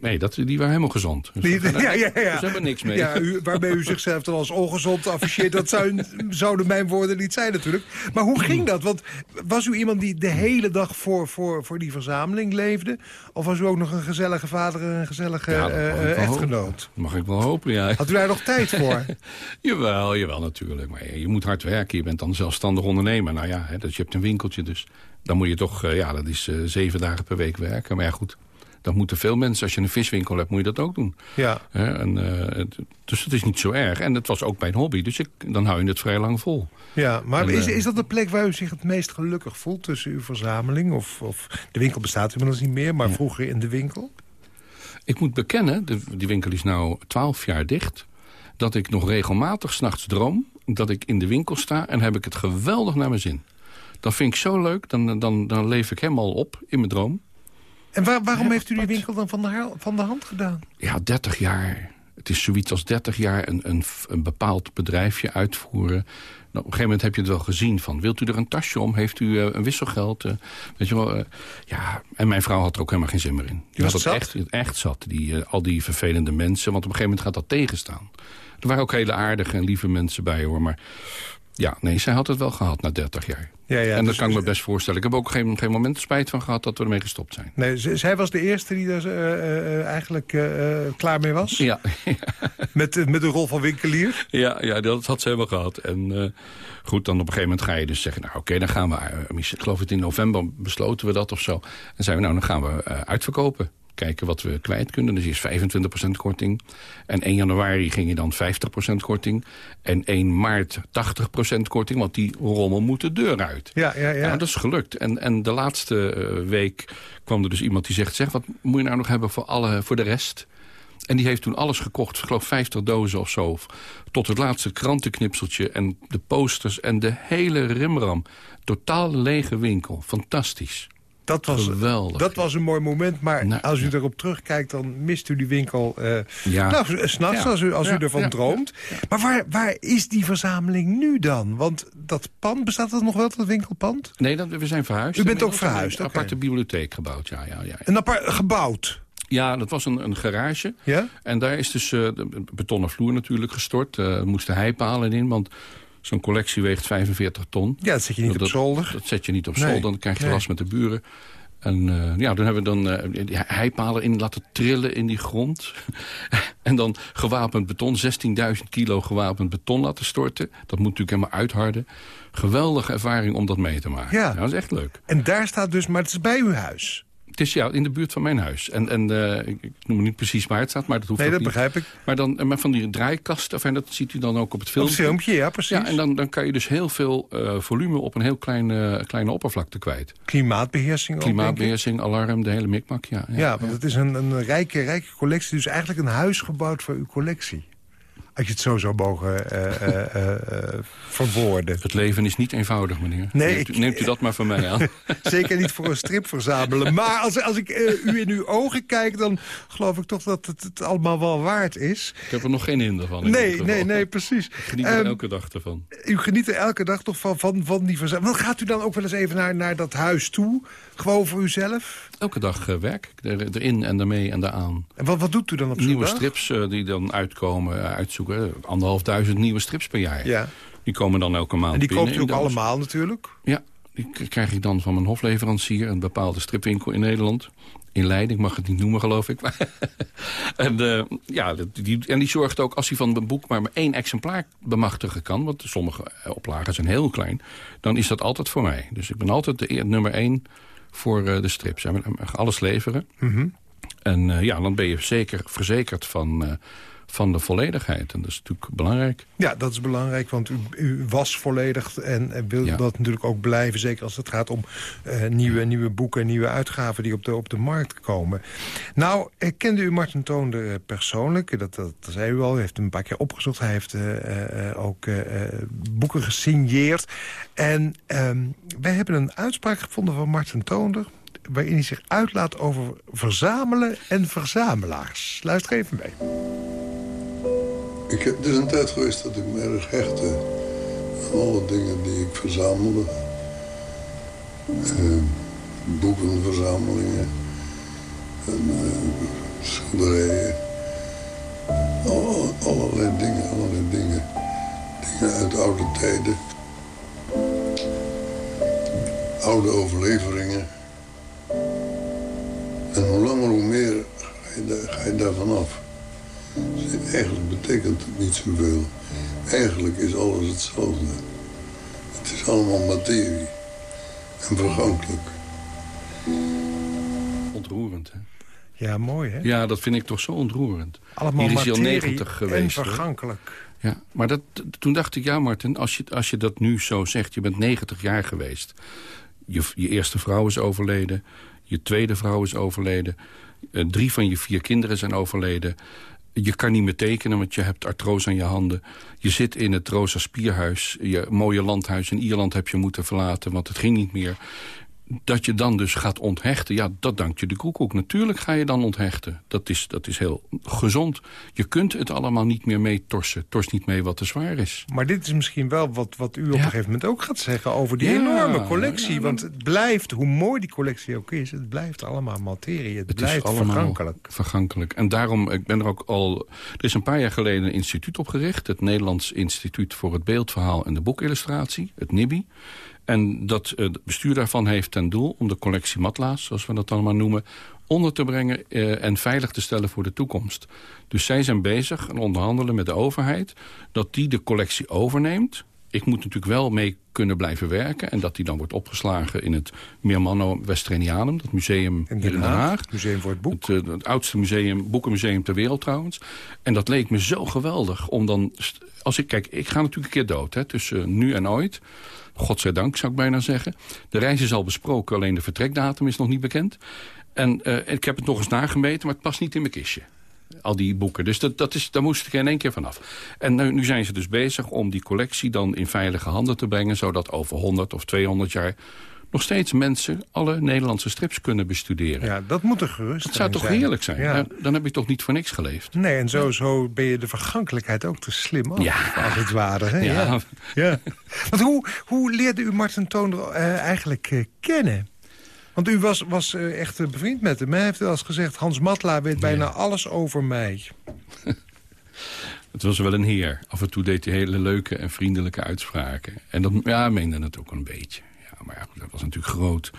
D: nee, dat, die waren helemaal gezond. Dus
C: Die-
D: daar-
C: ja, ja, ja.
D: Daar hebben we niks mee.
C: Ja, u, waarmee u zichzelf dan als ongezond afficheert... dat zou, zouden mijn woorden niet zijn natuurlijk. Maar hoe ging dat? Want was u iemand die de hele dag voor, voor, voor die verzameling leefde? Of was u ook nog een gezellige vader en een gezellige
D: Ja,
C: eh, eh, echtgenoot?
D: Mag ik wel hopen, ja.
C: Had u daar nog tijd voor?
D: Jawel, jawel natuurlijk. Maar je moet hard werken. Je bent dan zelfstandig ondernemer. Nou ja, hè, dus je hebt een winkeltje. Dus dan moet je toch, eh, ja, dat is zeven dagen per week werken. Maar ja, goed. Dat moeten veel mensen. Als je een viswinkel hebt, moet je dat ook doen.
C: Ja.
D: Hè, en, eh, dus het is niet zo erg. En het was ook mijn hobby. Dus ik, dan hou je het vrij lang vol.
C: Ja, maar
D: En,
C: is,
D: eh,
C: is dat de plek waar u zich het meest gelukkig voelt tussen uw verzameling? Of, of de winkel bestaat inmiddels niet meer, maar vroeger in de winkel?
D: Ik moet bekennen, de, die winkel is nou twaalf jaar dicht... dat ik nog regelmatig s'nachts droom dat ik in de winkel sta... en heb ik het geweldig naar mijn zin. Dat vind ik zo leuk, dan, dan, dan leef ik helemaal op in mijn droom.
C: En waar- waarom heeft u die winkel dan van de, van de hand gedaan?
D: Ja, 30 jaar. Het is zoiets als 30 jaar een, een, een bepaald bedrijfje uitvoeren. Nou, op een gegeven moment heb je het wel gezien van... wilt u er een tasje om? Heeft u eh, een wisselgeld? Eh, weet je wel, eh, ja, en mijn vrouw had er ook helemaal geen zin meer in. Die
C: was
D: had
C: het
D: echt, echt zat, die, al die vervelende mensen. Want op een gegeven moment gaat dat tegenstaan. Er waren ook hele aardige en lieve mensen bij, hoor. Maar ja, nee, zij had het wel gehad na 30 jaar.
C: Ja, ja,
D: en dat
C: dus-
D: kan ik me best voorstellen. Ik heb ook geen, geen moment spijt van gehad dat we ermee gestopt zijn.
C: Nee, zij was de eerste die er eh, eh, eigenlijk eh, eh, klaar mee was?
D: Ja,
C: Met, met de rol van winkelier?
D: Ja, ja, dat had ze helemaal gehad. En goed, dan op een gegeven moment ga je dus zeggen... nou oké, dan gaan we, ik geloof het in november besloten we dat of zo. En zeiden we, nou dan gaan we uitverkopen. Kijken wat we kwijt kunnen. Dus eerst 25% korting. En 1 januari ging je dan 50% korting. En 1 maart 80% korting, want die rommel moet de deur uit.
C: Ja, ja, ja.
D: Ja, dat is gelukt. En, en de laatste eh, week kwam er dus iemand die zegt... zeg, wat moet je nou nog hebben voor, alle, voor de rest? En die heeft toen alles gekocht, ik geloof 50 dozen of zo. Tot het laatste krantenknipseltje en de posters en de hele rimram. Totaal lege winkel. Fantastisch.
C: Dat, was,
D: Geweldig.
C: dat was een mooi moment, maar
D: Nou,
C: als u erop terugkijkt... dan mist u die winkel eh
D: Ja.
C: nou, s'nachts
D: Ja.
C: als u, als u
D: Ja,
C: ervan
D: ja,
C: droomt. Maar waar, waar is die verzameling nu dan? Want dat pand, bestaat dat nog wel, dat winkelpand?
D: Nee, dat, we zijn verhuisd.
C: U bent ook verhuisd,
D: Een aparte bibliotheek gebouwd, ja. ja, ja.
C: Een apart gebouwd,
D: ja, dat was een, een garage.
C: ja?
D: En daar is dus eh, de betonnen vloer natuurlijk gestort. Eh, Er moesten heipalen in, want zo'n collectie weegt 45 ton.
C: Ja, dat zit je niet
D: dat,
C: op zolder.
D: Dat zet je niet op
C: Nee,
D: zolder, dan krijg je
C: nee.
D: last met de buren. En eh, ja, dan hebben we dan die heipalen in laten trillen in die grond. en dan gewapend beton, 16.000 kilo gewapend beton laten storten. Dat moet natuurlijk helemaal uitharden. Geweldige ervaring om dat mee te maken.
C: Ja.
D: dat is echt leuk.
C: En daar staat dus, maar het is bij uw huis.
D: Het is ja, in de buurt van mijn huis. En, en eh, ik, noem het niet precies waar het staat, maar dat hoeft
C: Nee, dat
D: niet.
C: begrijp ik.
D: Maar, dan, maar van die draaikasten, enfin, dat ziet u dan ook op het
C: Op
D: filmpje.
C: het filmpje, ja, precies.
D: Ja, en dan, dan kan je dus heel veel eh, volume op een heel kleine, kleine oppervlakte kwijt.
C: Klimaatbeheersing ook.
D: Klimaatbeheersing, alarm, de hele mikmak. Ja, ja,
C: Ja, want het is een, een rijke, rijke collectie. Dus eigenlijk een huis gebouwd voor uw collectie. Als je het zo zou mogen eh, eh, eh, verwoorden.
D: Het leven is niet eenvoudig, meneer.
C: Nee,
D: neemt, u, neemt u dat maar van mij aan.
C: Zeker niet voor een strip verzamelen. Maar als, als ik u in uw ogen kijk, dan geloof ik toch dat het, het allemaal wel waard is.
D: Ik heb er nog geen hinder van.
C: Nee, nee, nee, precies.
D: Ik geniet er
C: Ehm,
D: elke dag ervan.
C: U geniet er elke dag toch van, van, van die verzameling. Wat gaat u dan ook wel eens even naar, naar dat huis toe? Gewoon voor uzelf?
D: Elke dag werk ik er, erin en daarmee en daaraan.
C: En wat, wat doet u dan op zo'n
D: Nieuwe strips die dan uitkomen, uitzoeken. Anderhalf duizend nieuwe strips per jaar.
C: Ja.
D: Die komen dan elke maand
C: En die
D: binnen
C: koopt u ook allemaal natuurlijk?
D: Ja, die krijg ik dan van mijn hofleverancier... een bepaalde stripwinkel in Nederland. In Leiden, ik mag het niet noemen, geloof ik. en, uh, ja, die, en die zorgt ook, als hij van een boek maar één exemplaar bemachtigen kan... want sommige oplagen zijn heel klein... dan is dat altijd voor mij. Dus ik ben altijd de nummer één voor uh, de strips. Alles leveren. Mm -hmm. En uh, ja, dan ben je zeker verzekerd van van de volledigheid. En dat is natuurlijk belangrijk.
C: Ja, dat is belangrijk, want u, u was volledig en, wil dat natuurlijk ook blijven. Zeker als het gaat om uh, nieuwe, nieuwe boeken, nieuwe uitgaven die op de, op de markt komen. Nou, kende u Martin Toonder uh, persoonlijk. Dat, dat, dat, zei u al, u heeft hem een paar keer opgezocht. Hij heeft uh, ook boeken gesigneerd. En ehm, wij hebben een uitspraak gevonden van Martin Toonder waarin hij zich uitlaat over verzamelen en verzamelaars. Luister even mee.
E: Ik heb, er is een tijd geweest dat ik me erg hechtte aan alle dingen die ik verzamelde. Uh, boekenverzamelingen en uh, schilderijen. All, allerlei dingen, allerlei dingen. Dingen uit oude tijden. Oude overleveringen. En hoe langer hoe meer ga je, ga je daarvan af. Eigenlijk betekent het niet zoveel. Eigenlijk is alles hetzelfde. Het is allemaal materie. En vergankelijk.
D: Ontroerend, hè?
C: Ja, mooi, hè?
D: Ja, dat vind ik toch zo ontroerend.
C: Allemaal
D: Hier is
C: materie
D: hij al 90 geweest.
C: en vergankelijk.
D: Ja, maar dat, toen dacht ik, ja Martin, als je, als je dat nu zo zegt... je bent 90 jaar geweest. Je, je eerste vrouw is overleden. Je tweede vrouw is overleden. Uh, drie van je vier kinderen zijn overleden. Je kan niet meer tekenen, want je hebt artrose aan je handen. Je zit in het Rosa Spierhuis. Je mooie landhuis in Ierland heb je moeten verlaten, want het ging niet meer dat je dan dus gaat onthechten, ja, dat dankt je de koekoek. Natuurlijk ga je dan onthechten. Dat is, dat is heel gezond. Je kunt het allemaal niet meer mee torsen. Tors niet mee wat te zwaar is.
C: Maar dit is misschien wel wat, wat u op een gegeven moment ook gaat zeggen... over die enorme collectie. want het blijft, hoe mooi die collectie ook is... het blijft allemaal materie. Het,
D: het
C: blijft
D: is
C: vergankelijk.
D: vergankelijk. En daarom, ik ben er ook al... Er is een paar jaar geleden een instituut opgericht. Het Nederlands Instituut voor het Beeldverhaal en de Boekillustratie. Het NIBI. En dat, het bestuur daarvan heeft ten doel om de collectie matla's, zoals we dat allemaal noemen, onder te brengen eh, en veilig te stellen voor de toekomst. Dus zij zijn bezig en onderhandelen met de overheid dat die de collectie overneemt. Ik moet natuurlijk wel mee kunnen blijven werken. En dat die dan wordt opgeslagen in het Meermanno Westrenianum. Dat museum
C: in
D: Den Haag.
C: Het museum voor het boek.
D: Het, het, oudste museum, boekenmuseum ter wereld trouwens. En dat leek me zo geweldig om dan... Als ik, kijk, ik ga natuurlijk een keer dood, hè, tussen nu en ooit. Godzijdank, zou ik bijna zeggen. De reis is al besproken, alleen de vertrekdatum is nog niet bekend. En uh, ik heb het nog eens nagemeten, maar het past niet in mijn kistje. Al die boeken. Dus dat, dat is, daar moest ik in één keer vanaf. En nu, nu zijn ze dus bezig om die collectie dan in veilige handen te brengen... zodat over 100 of 200 jaar nog steeds mensen alle Nederlandse strips kunnen bestuderen.
C: Ja, dat moet er gerust
D: Dat zou toch
C: zijn.
D: heerlijk zijn?
C: Ja.
D: Dan heb je toch niet voor niks geleefd?
C: Nee, en zo, zo ben je de vergankelijkheid ook te slim af,
D: Ja.
C: als het ware. Hè?
D: Ja.
C: Ja. Want hoe, hoe leerde u Martin Toonder eh, eigenlijk eh, kennen? Want u was, was eh, echt bevriend met hem. Hij heeft wel eens gezegd, Hans Matla weet bijna alles over mij.
D: Het was wel een heer. Af en toe deed hij hele leuke en vriendelijke uitspraken. En dat ja, meende het ook een beetje. Maar ja, dat was natuurlijk groot.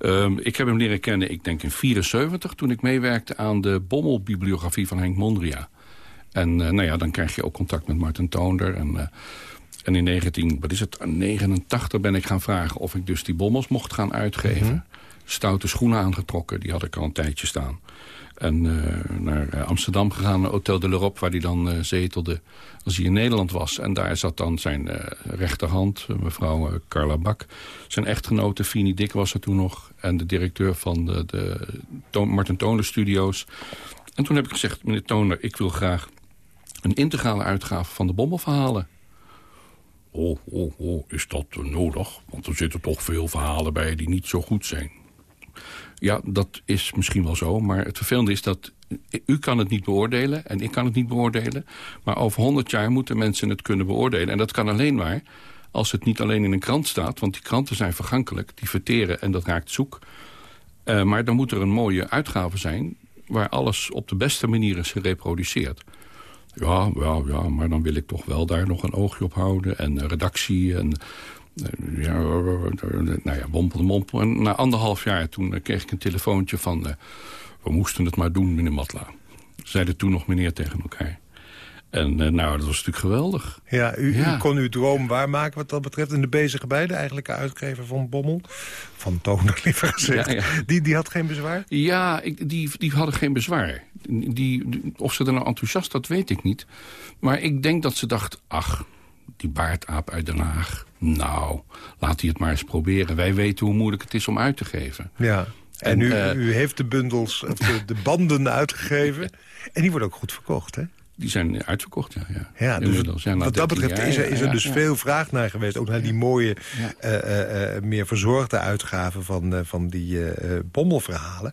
D: Um, ik heb hem leren kennen, ik denk in 74... toen ik meewerkte aan de Bommelbibliografie van Henk Mondria. En uh, nou ja, dan krijg je ook contact met Martin Toonder. En, uh, en in 19, wat is het, 89 ben ik gaan vragen... of ik dus die bommels mocht gaan uitgeven. Mm -hmm. Stoute schoenen aangetrokken, die had ik al een tijdje staan. En uh, naar Amsterdam gegaan, Hotel de l'Europe... waar hij dan uh, zetelde als hij in Nederland was. En daar zat dan zijn rechterhand, mevrouw Carla Bak. Zijn echtgenote, Fini Dik was er toen nog. En de directeur van de, de Martin Toner Studios. En toen heb ik gezegd, meneer Toner, ik wil graag... een integrale uitgave van de Bommelverhalen. Oh, oh, oh, is dat nodig? Want er zitten toch veel verhalen bij die niet zo goed zijn. Ja, dat is misschien wel zo. Maar het vervelende is dat u kan het niet beoordelen en ik kan het niet beoordelen. Maar over 100 jaar moeten mensen het kunnen beoordelen. En dat kan alleen maar als het niet alleen in een krant staat. Want die kranten zijn vergankelijk, die verteren en dat raakt zoek. Uh, maar dan moet er een mooie uitgave zijn... waar alles op de beste manier is gereproduceerd. Ja, ja, ja, maar dan wil ik toch wel daar nog een oogje op houden. En redactie en Ja, nou ja, mompel, mompel. En na anderhalf jaar toen kreeg ik een telefoontje van... we moesten het maar doen, meneer Matla. Zeiden toen nog meneer tegen elkaar. En uh, nou, dat was natuurlijk geweldig.
C: Ja u, u, kon uw droom waarmaken wat dat betreft. En de bezige bij, de eigenlijke uitgever van Bommel... van Toner liever gezegd, ja, ja. Die, die had geen bezwaar?
D: Ja, ik, die, die hadden geen bezwaar. Die, of ze er nou enthousiast, dat weet ik niet. Maar ik denk dat ze dacht, ach, die baardaap uit Den Haag... nou, laat hij het maar eens proberen. Wij weten hoe moeilijk het is om uit te geven.
C: Ja. En, en u, uh, u heeft de bundels, of de, de banden uitgegeven. En die worden ook goed verkocht, hè?
D: Die zijn uitverkocht, ja. ja.
C: ja dus ja, wat dat betreft is er, is er dus veel vraag naar geweest. Ook naar die mooie, uh, uh, meer verzorgde uitgaven van, uh, van die bommelverhalen.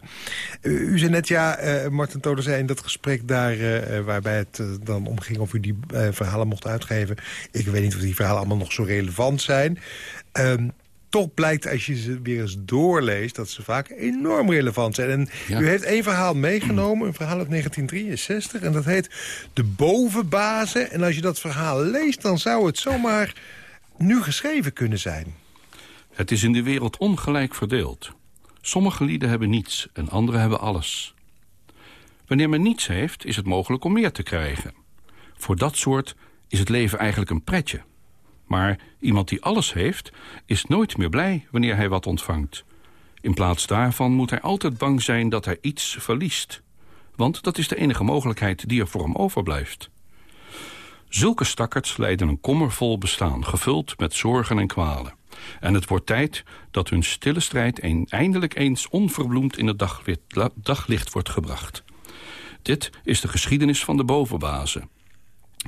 C: u zei net, ja, Martin Toder zei in dat gesprek daar... waarbij het dan om ging of u die verhalen mocht uitgeven. Ik weet niet of die verhalen allemaal nog zo relevant zijn. Um, toch blijkt als je ze weer eens doorleest... dat ze vaak enorm relevant zijn. En u heeft één verhaal meegenomen, een verhaal uit 1963... en dat heet De Bovenbazen. En als je dat verhaal leest, dan zou het zomaar nu geschreven kunnen zijn.
D: Het is in de wereld ongelijk verdeeld. Sommige lieden hebben niets en anderen hebben alles. Wanneer men niets heeft, is het mogelijk om meer te krijgen. Voor dat soort is het leven eigenlijk een pretje. Maar iemand die alles heeft, is nooit meer blij wanneer hij wat ontvangt. In plaats daarvan moet hij altijd bang zijn dat hij iets verliest. Want dat is de enige mogelijkheid die er voor hem overblijft. Zulke stakkerts leiden een kommervol bestaan, gevuld met zorgen en kwalen. En het wordt tijd dat hun stille strijd eindelijk eens onverbloemd in het daglicht wordt gebracht. Dit is de geschiedenis van de bovenbazen.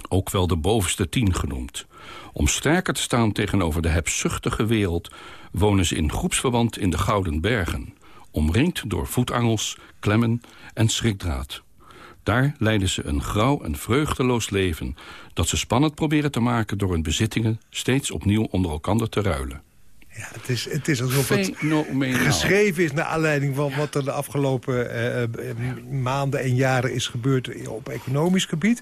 D: Ook wel de bovenste tien genoemd. Om sterker te staan tegenover de hebzuchtige wereld... wonen ze in groepsverband in de Gouden Bergen... omringd door voetangels, klemmen en schrikdraad. Daar leiden ze een grauw en vreugdeloos leven... dat ze spannend proberen te maken door hun bezittingen... steeds opnieuw onder elkaar te ruilen.
C: Ja, het is, het is alsof het geschreven is naar aanleiding van wat er de afgelopen uh, maanden en jaren is gebeurd op economisch gebied.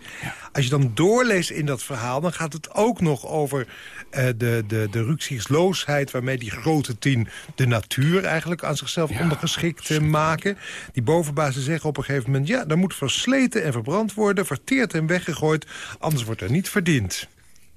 C: Als je dan doorleest in dat verhaal, dan gaat het ook nog over uh, de, de, de rücksichtsloosheid waarmee die grote tien de natuur eigenlijk aan zichzelf ja, ondergeschikt maken. Die bovenbazen zeggen op een gegeven moment, ja, dan moet versleten en verbrand worden, verteerd en weggegooid, anders wordt er niet verdiend.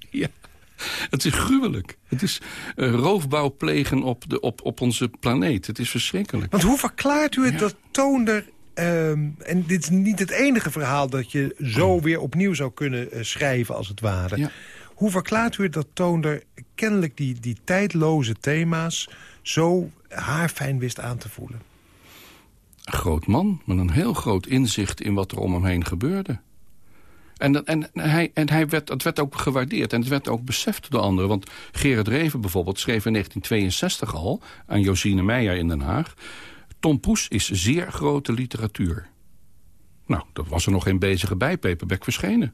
D: Ja. Het is gruwelijk. Het is uh, roofbouw plegen op, de, op, op onze planeet. Het is verschrikkelijk.
C: Want hoe verklaart u het dat Toonder... Ehm, en dit is niet het enige verhaal dat je zo weer opnieuw zou kunnen uh, schrijven, als het ware. Ja. Hoe verklaart u het dat Toonder kennelijk die, die tijdloze thema's... zo haarfijn wist aan te voelen?
D: Een groot man, met een heel groot inzicht in wat er om hem heen gebeurde. En, en, hij, en hij werd, werd ook gewaardeerd en het werd ook beseft door anderen. Want Gerard Reven bijvoorbeeld schreef in 1962 al... aan Josine Meijer in Den Haag... Tom Poes is zeer grote literatuur. Nou, dat was er nog geen bezige bij, Paperback verschenen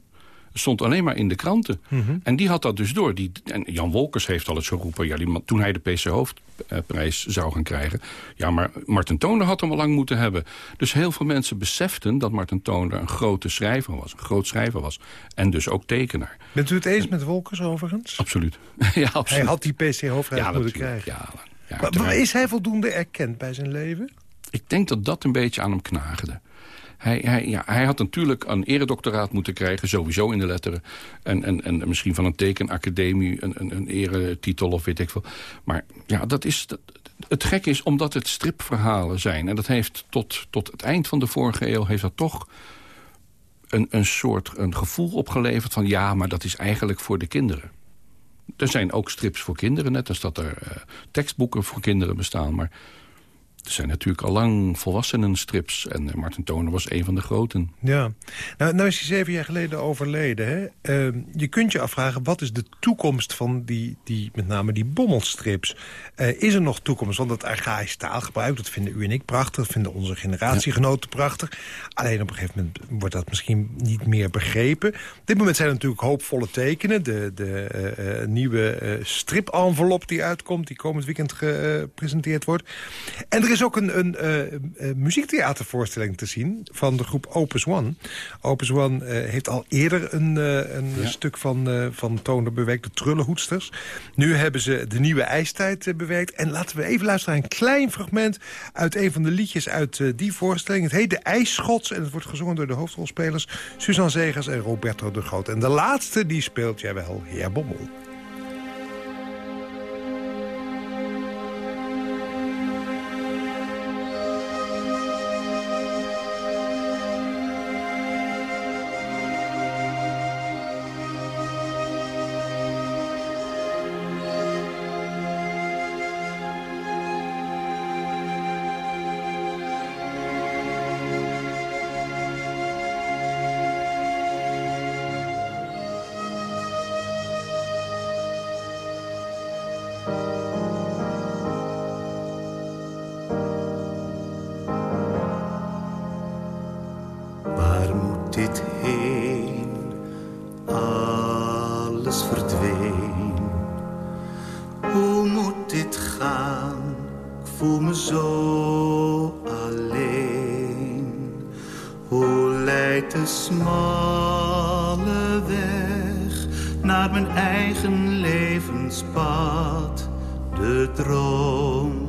D: stond alleen maar in de kranten. Mhm. En die had dat dus door. Die, en Jan Wolkers heeft al eens geroepen... Ja, die, toen hij de PC Hoofdprijs zou gaan krijgen... ja, maar Martin Toner had hem al lang moeten hebben. Dus heel veel mensen beseften dat Martin Toner een grote schrijver was. Een groot schrijver was. En dus ook tekenaar.
C: Bent u het eens met Wolkers overigens?
D: Absoluut. ja, absoluut.
C: Hij had die PC Hoofdprijs ja, moeten krijgen. Ja, ja, maar, is hij voldoende erkend bij zijn leven?
D: Ik denk dat dat een beetje aan hem knaagde. Hij, hij, ja, hij had natuurlijk een eredoctoraat moeten krijgen, sowieso in de letteren. En, en, en misschien van een tekenacademie, een, een, een eretitel of weet ik veel. Maar ja, dat is, het gek is omdat het stripverhalen zijn. En dat heeft tot, tot het eind van de vorige eeuw heeft dat toch een, een soort een gevoel opgeleverd van... ja, maar dat is eigenlijk voor de kinderen. Er zijn ook strips voor kinderen, net als dat er uh, tekstboeken voor kinderen bestaan. Maar er zijn natuurlijk al lang volwassenenstrips. En eh, Martin Toner was een van de groten.
C: Ja. Nou, nou is hij zeven jaar geleden overleden. Hè? Uh, je kunt je afvragen, wat is de toekomst van die, die met name die bommelstrips? Uh, is er nog toekomst? Want dat archaïsch taalgebruik, dat vinden u en ik prachtig. Dat vinden onze generatiegenoten prachtig. Alleen op een gegeven moment wordt dat misschien niet meer begrepen. Op dit moment zijn er natuurlijk hoopvolle tekenen. De, de uh, nieuwe strip-envelop die uitkomt, die komend weekend gepresenteerd wordt. En er is ook een, een uh, muziektheatervoorstelling te zien van de groep Opus One. Opus One heeft al eerder een, een stuk van, van Toner bewerkt, de Trullenhoedsters. Nu hebben ze de nieuwe ijstijd bewerkt. En laten we even luisteren naar een klein fragment uit een van de liedjes uit die voorstelling. Het heet De IJsschots en het wordt gezongen door de hoofdrolspelers Suzanne Zegers en Roberto de Groot. En de laatste die speelt, jawel, Heer Bommel.
F: voel me zo alleen. Hoe leidt de smalle weg naar mijn eigen levenspad, de droom?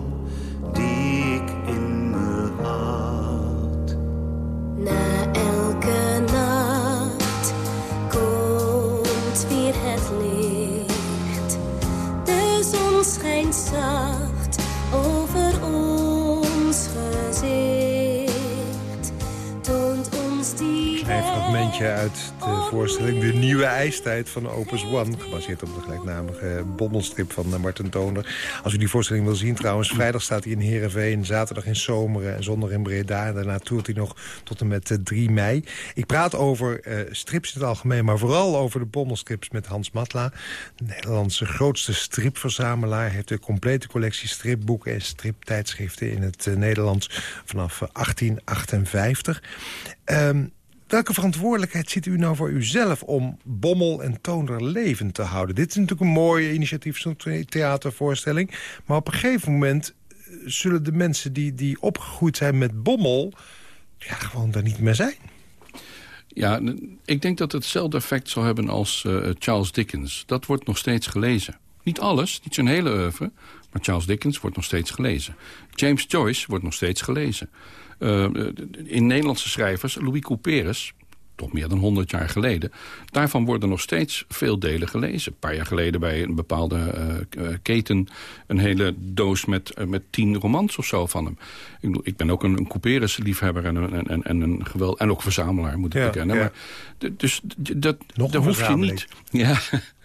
C: IJstijd van Opus One. Gebaseerd op de gelijknamige bommelstrip van eh, Martin Toner. Als u die voorstelling wil zien trouwens. Vrijdag staat hij in Heerenveen. Zaterdag in Zomeren en zondag in Breda. Daarna toert hij nog tot en met 3 eh, mei. Ik praat over uh, strips in het algemeen. Maar vooral over de bommelstrips met Hans Matla. De Nederlandse grootste stripverzamelaar. Heeft een complete collectie stripboeken en striptijdschriften in het Nederlands. Vanaf 1858. Um, Welke verantwoordelijkheid ziet u nou voor uzelf om Bommel en Toonder levend te houden? Dit is natuurlijk een mooie initiatief, zo'n theatervoorstelling. Maar op een gegeven moment eh, zullen de mensen die, die opgegroeid zijn met Bommel... Ja, gewoon daar niet meer zijn.
D: Ja, ik denk dat het hetzelfde effect zal hebben als uh, Charles Dickens. Dat wordt nog steeds gelezen. Niet alles, niet zijn hele oeuvre, maar Charles Dickens wordt nog steeds gelezen. James Joyce wordt nog steeds gelezen. Uh, in Nederlandse schrijvers, Louis Couperus, toch meer dan 100 jaar geleden. Daarvan worden nog steeds veel delen gelezen. Een paar jaar geleden bij een bepaalde uh, keten... een hele doos met, uh, met tien romans of zo van hem. Ik, ik ben ook een, een Couperus-liefhebber en, en, en, en, een geweld, en ook verzamelaar, moet ik ja, bekennen. Ja. Maar, dus dat, daar hoef je niet... Ja,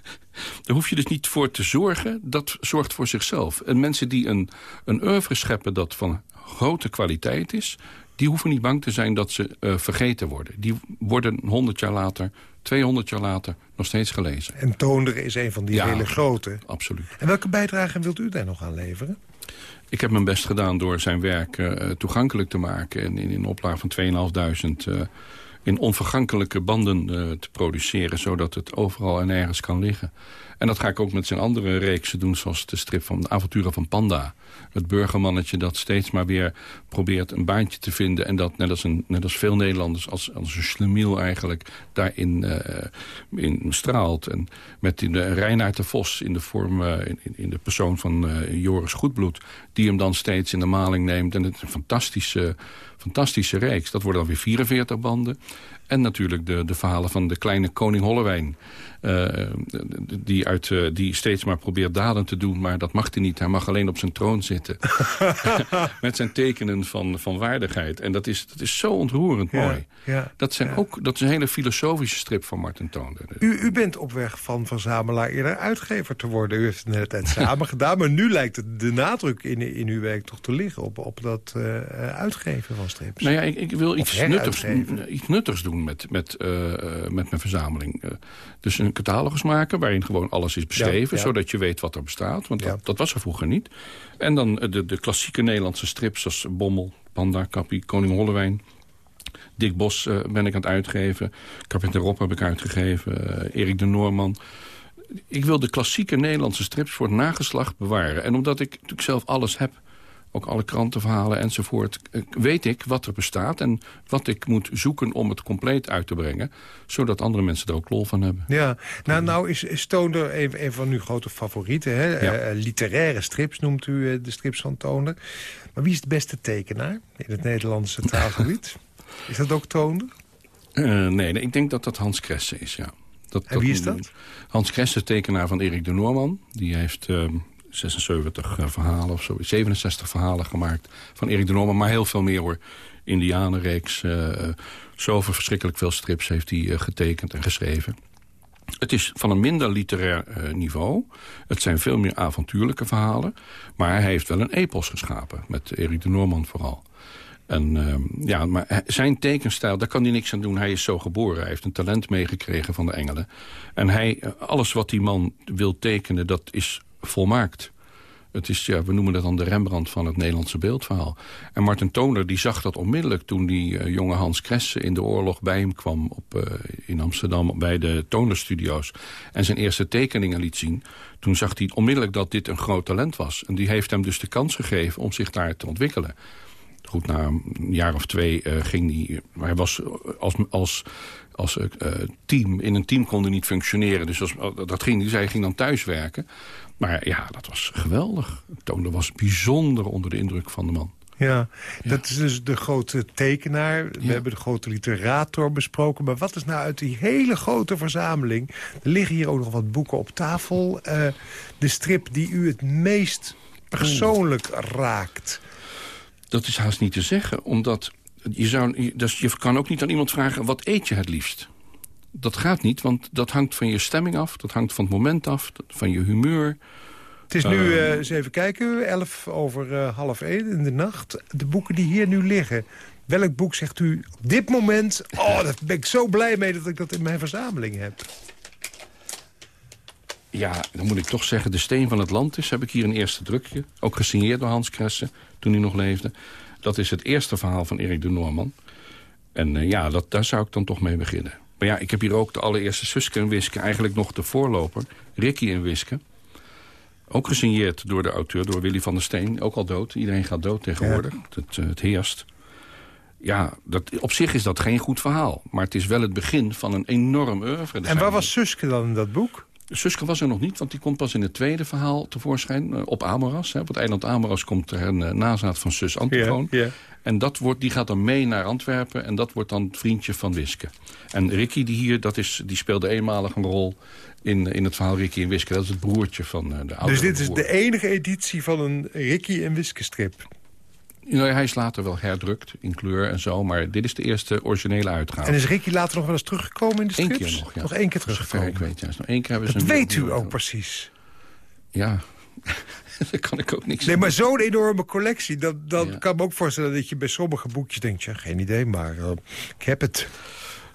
D: daar hoef je dus niet voor te zorgen. Dat zorgt voor zichzelf. En mensen die een, een oeuvre scheppen dat van grote kwaliteit is... die hoeven niet bang te zijn dat ze uh, vergeten worden. Die worden 100 jaar later, 200 jaar later nog steeds gelezen.
C: En Toonder is een van die hele grote.
D: absoluut.
C: En welke bijdrage wilt u daar nog aan leveren?
D: Ik heb mijn best gedaan door zijn werk uh, toegankelijk te maken... en in een oplage van 2.500 uh, in onvergankelijke banden uh, te produceren... zodat het overal en ergens kan liggen. En dat ga ik ook met zijn andere reeksen doen... zoals de strip van de avonturen van Panda. Het burgermannetje dat steeds maar weer probeert een baantje te vinden... en dat net als, net als veel Nederlanders, als, als een slemiel eigenlijk... daarin uh, in straalt. En met de Reinaard de Vos in de vorm, uh, in, in, de persoon van Joris Goedbloed... die hem dan steeds in de maling neemt. En het is een fantastische, fantastische reeks. Dat worden dan weer 44 banden. En natuurlijk de, de verhalen van de kleine koning Hollewijn. Uh, die, uit, uh, die steeds maar probeert daden te doen, maar dat mag hij niet. Hij mag alleen op zijn troon zitten. Met zijn tekenen van, van waardigheid. En dat is, dat is zo ontroerend ja, mooi. Ja, dat, zijn ja. ook, dat is een hele filosofische strip van Martin Toonder.
C: U, u bent op weg van verzamelaar eerder uitgever te worden. U heeft het net tijd samen gedaan. Maar nu lijkt het de nadruk in, in uw werk toch te liggen... op, op dat uh, uitgeven van strips.
D: Nou ja, ik, ik wil iets nuttigs, iets nuttigs doen met, met, uh, met mijn verzameling. Uh, dus een catalogus maken waarin gewoon alles is beschreven... Ja, ja. zodat je weet wat er bestaat, want ja. dat, dat, was er vroeger niet. En dan de, de klassieke Nederlandse strips zoals Bommel, Panda, Kappie, Koning Hollewijn... Dick Bos uh, ben ik aan het uitgeven. Kapitein Rob heb ik uitgegeven. Erik de Noorman. Ik wil de klassieke Nederlandse strips voor het nageslacht bewaren. En omdat ik natuurlijk zelf alles heb ook alle krantenverhalen enzovoort... eh, weet ik wat er bestaat en wat ik moet zoeken om het compleet uit te brengen. Zodat andere mensen er ook lol van hebben.
C: Ja, nou, nou is, Toonder een, een van uw grote favorieten. Hè?
D: Ja.
C: Eh, literaire strips noemt u eh, de strips van Toonder. Maar wie is de beste tekenaar in het Nederlandse taalgebied? is dat ook Toonder?
D: Eh, nee, nee, ik denk dat dat Hans Kresse is, ja. Dat,
C: En wie is dat?
D: Hans Kresse, tekenaar van Erik de Noorman. Die heeft eh, 76 eh, verhalen of zo, 67 verhalen gemaakt van Erik de Noorman. Maar heel veel meer hoor. Indianenreeks, eh zoveel verschrikkelijk veel strips heeft hij eh, getekend en geschreven. Het is van een minder literair eh, niveau. Het zijn veel meer avontuurlijke verhalen. Maar hij heeft wel een epos geschapen, met Erik de Noorman vooral. En ehm, ja, maar zijn tekenstijl, daar kan hij niks aan doen. Hij is zo geboren. Hij heeft een talent meegekregen van de engelen. En hij, eh, alles wat die man wil tekenen, dat is volmaakt. Het is, ja, we noemen dat dan de Rembrandt van het Nederlandse beeldverhaal. En Martin Toner die zag dat onmiddellijk toen die eh, jonge Hans Kresse in de oorlog bij hem kwam op, eh, in Amsterdam bij de Toner Studios. En zijn eerste tekeningen liet zien. Toen zag hij onmiddellijk dat dit een groot talent was. En die heeft hem dus de kans gegeven om zich daar te ontwikkelen. Goed, na een jaar of twee eh, ging hij... Hij was als, als, als team... In een team kon hij niet functioneren. Dus als, dat ging, hij ging dan thuiswerken. Maar ja, dat was geweldig. Toonder was bijzonder onder de indruk van de man.
C: Ja, dat is dus de grote tekenaar. We
D: Ja.
C: hebben de grote literator besproken. Maar wat is nou uit die hele grote verzameling... er liggen hier ook nog wat boeken op tafel. eh, de strip die u het meest persoonlijk raakt.
D: Dat is haast niet te zeggen, omdat je, zou, dus je kan ook niet aan iemand vragen... wat eet je het liefst? Dat gaat niet, want dat hangt van je stemming af. Dat hangt van het moment af, van je humeur.
C: Het is nu,
D: Eh.
C: eh, eens even kijken, elf over eh, half één in de nacht. De boeken die hier nu liggen. Welk boek zegt u op dit moment... oh, daar ben ik zo blij mee dat ik dat in mijn verzameling heb.
D: Ja, dan moet ik toch zeggen, De Steen van het Land is... heb ik hier een eerste drukje, ook gesigneerd door Hans Kresse... toen hij nog leefde. Dat is het eerste verhaal van Erik de Noorman. En eh, ja, dat, daar zou ik dan toch mee beginnen. Maar ja, ik heb hier ook de allereerste Suske en Wiske... eigenlijk nog de voorloper, Ricky en Wiske. Ook gesigneerd door de auteur, door Willy van der Steen. Ook al dood, iedereen gaat dood tegenwoordig. Het, eh, het heerst. Ja, dat, op zich is dat geen goed verhaal. Maar het is wel het begin van een enorm oeuvre.
C: En waar was Suske dan in dat boek?
D: Suske was er nog niet, want die komt pas in het tweede verhaal tevoorschijn. eh, op Amoras. Hè. Op het eiland Amoras komt er een eh, nazaat van zus Antigoon.
C: ja.
D: En dat wordt, die gaat dan mee naar Antwerpen. En dat wordt dan het vriendje van Wiske. En Ricky, die hier, dat is, die speelde eenmalig een rol in, in het verhaal Ricky en Wiske. Dat is het broertje van eh, de oudere
C: Dus dit is de enige editie van een Ricky en Wiske strip.
D: Nou, hij is later wel herdrukt in kleur en zo. Maar dit is de eerste originele uitgave.
C: En is Ricky later nog wel eens teruggekomen in de
D: Eén
C: strips?
D: keer nog, ja.
C: Nog één keer teruggekomen.
D: ik weet, juist. Nog één keer hebben ze
C: Dat weet u ook precies.
D: Ja, daar kan ik ook niks
C: Nee, maar zo'n enorme collectie. Dan, dan
D: Ja.
C: kan ik me ook voorstellen dat je bij sommige boekjes denkt... ja, geen idee, maar eh, ik heb het.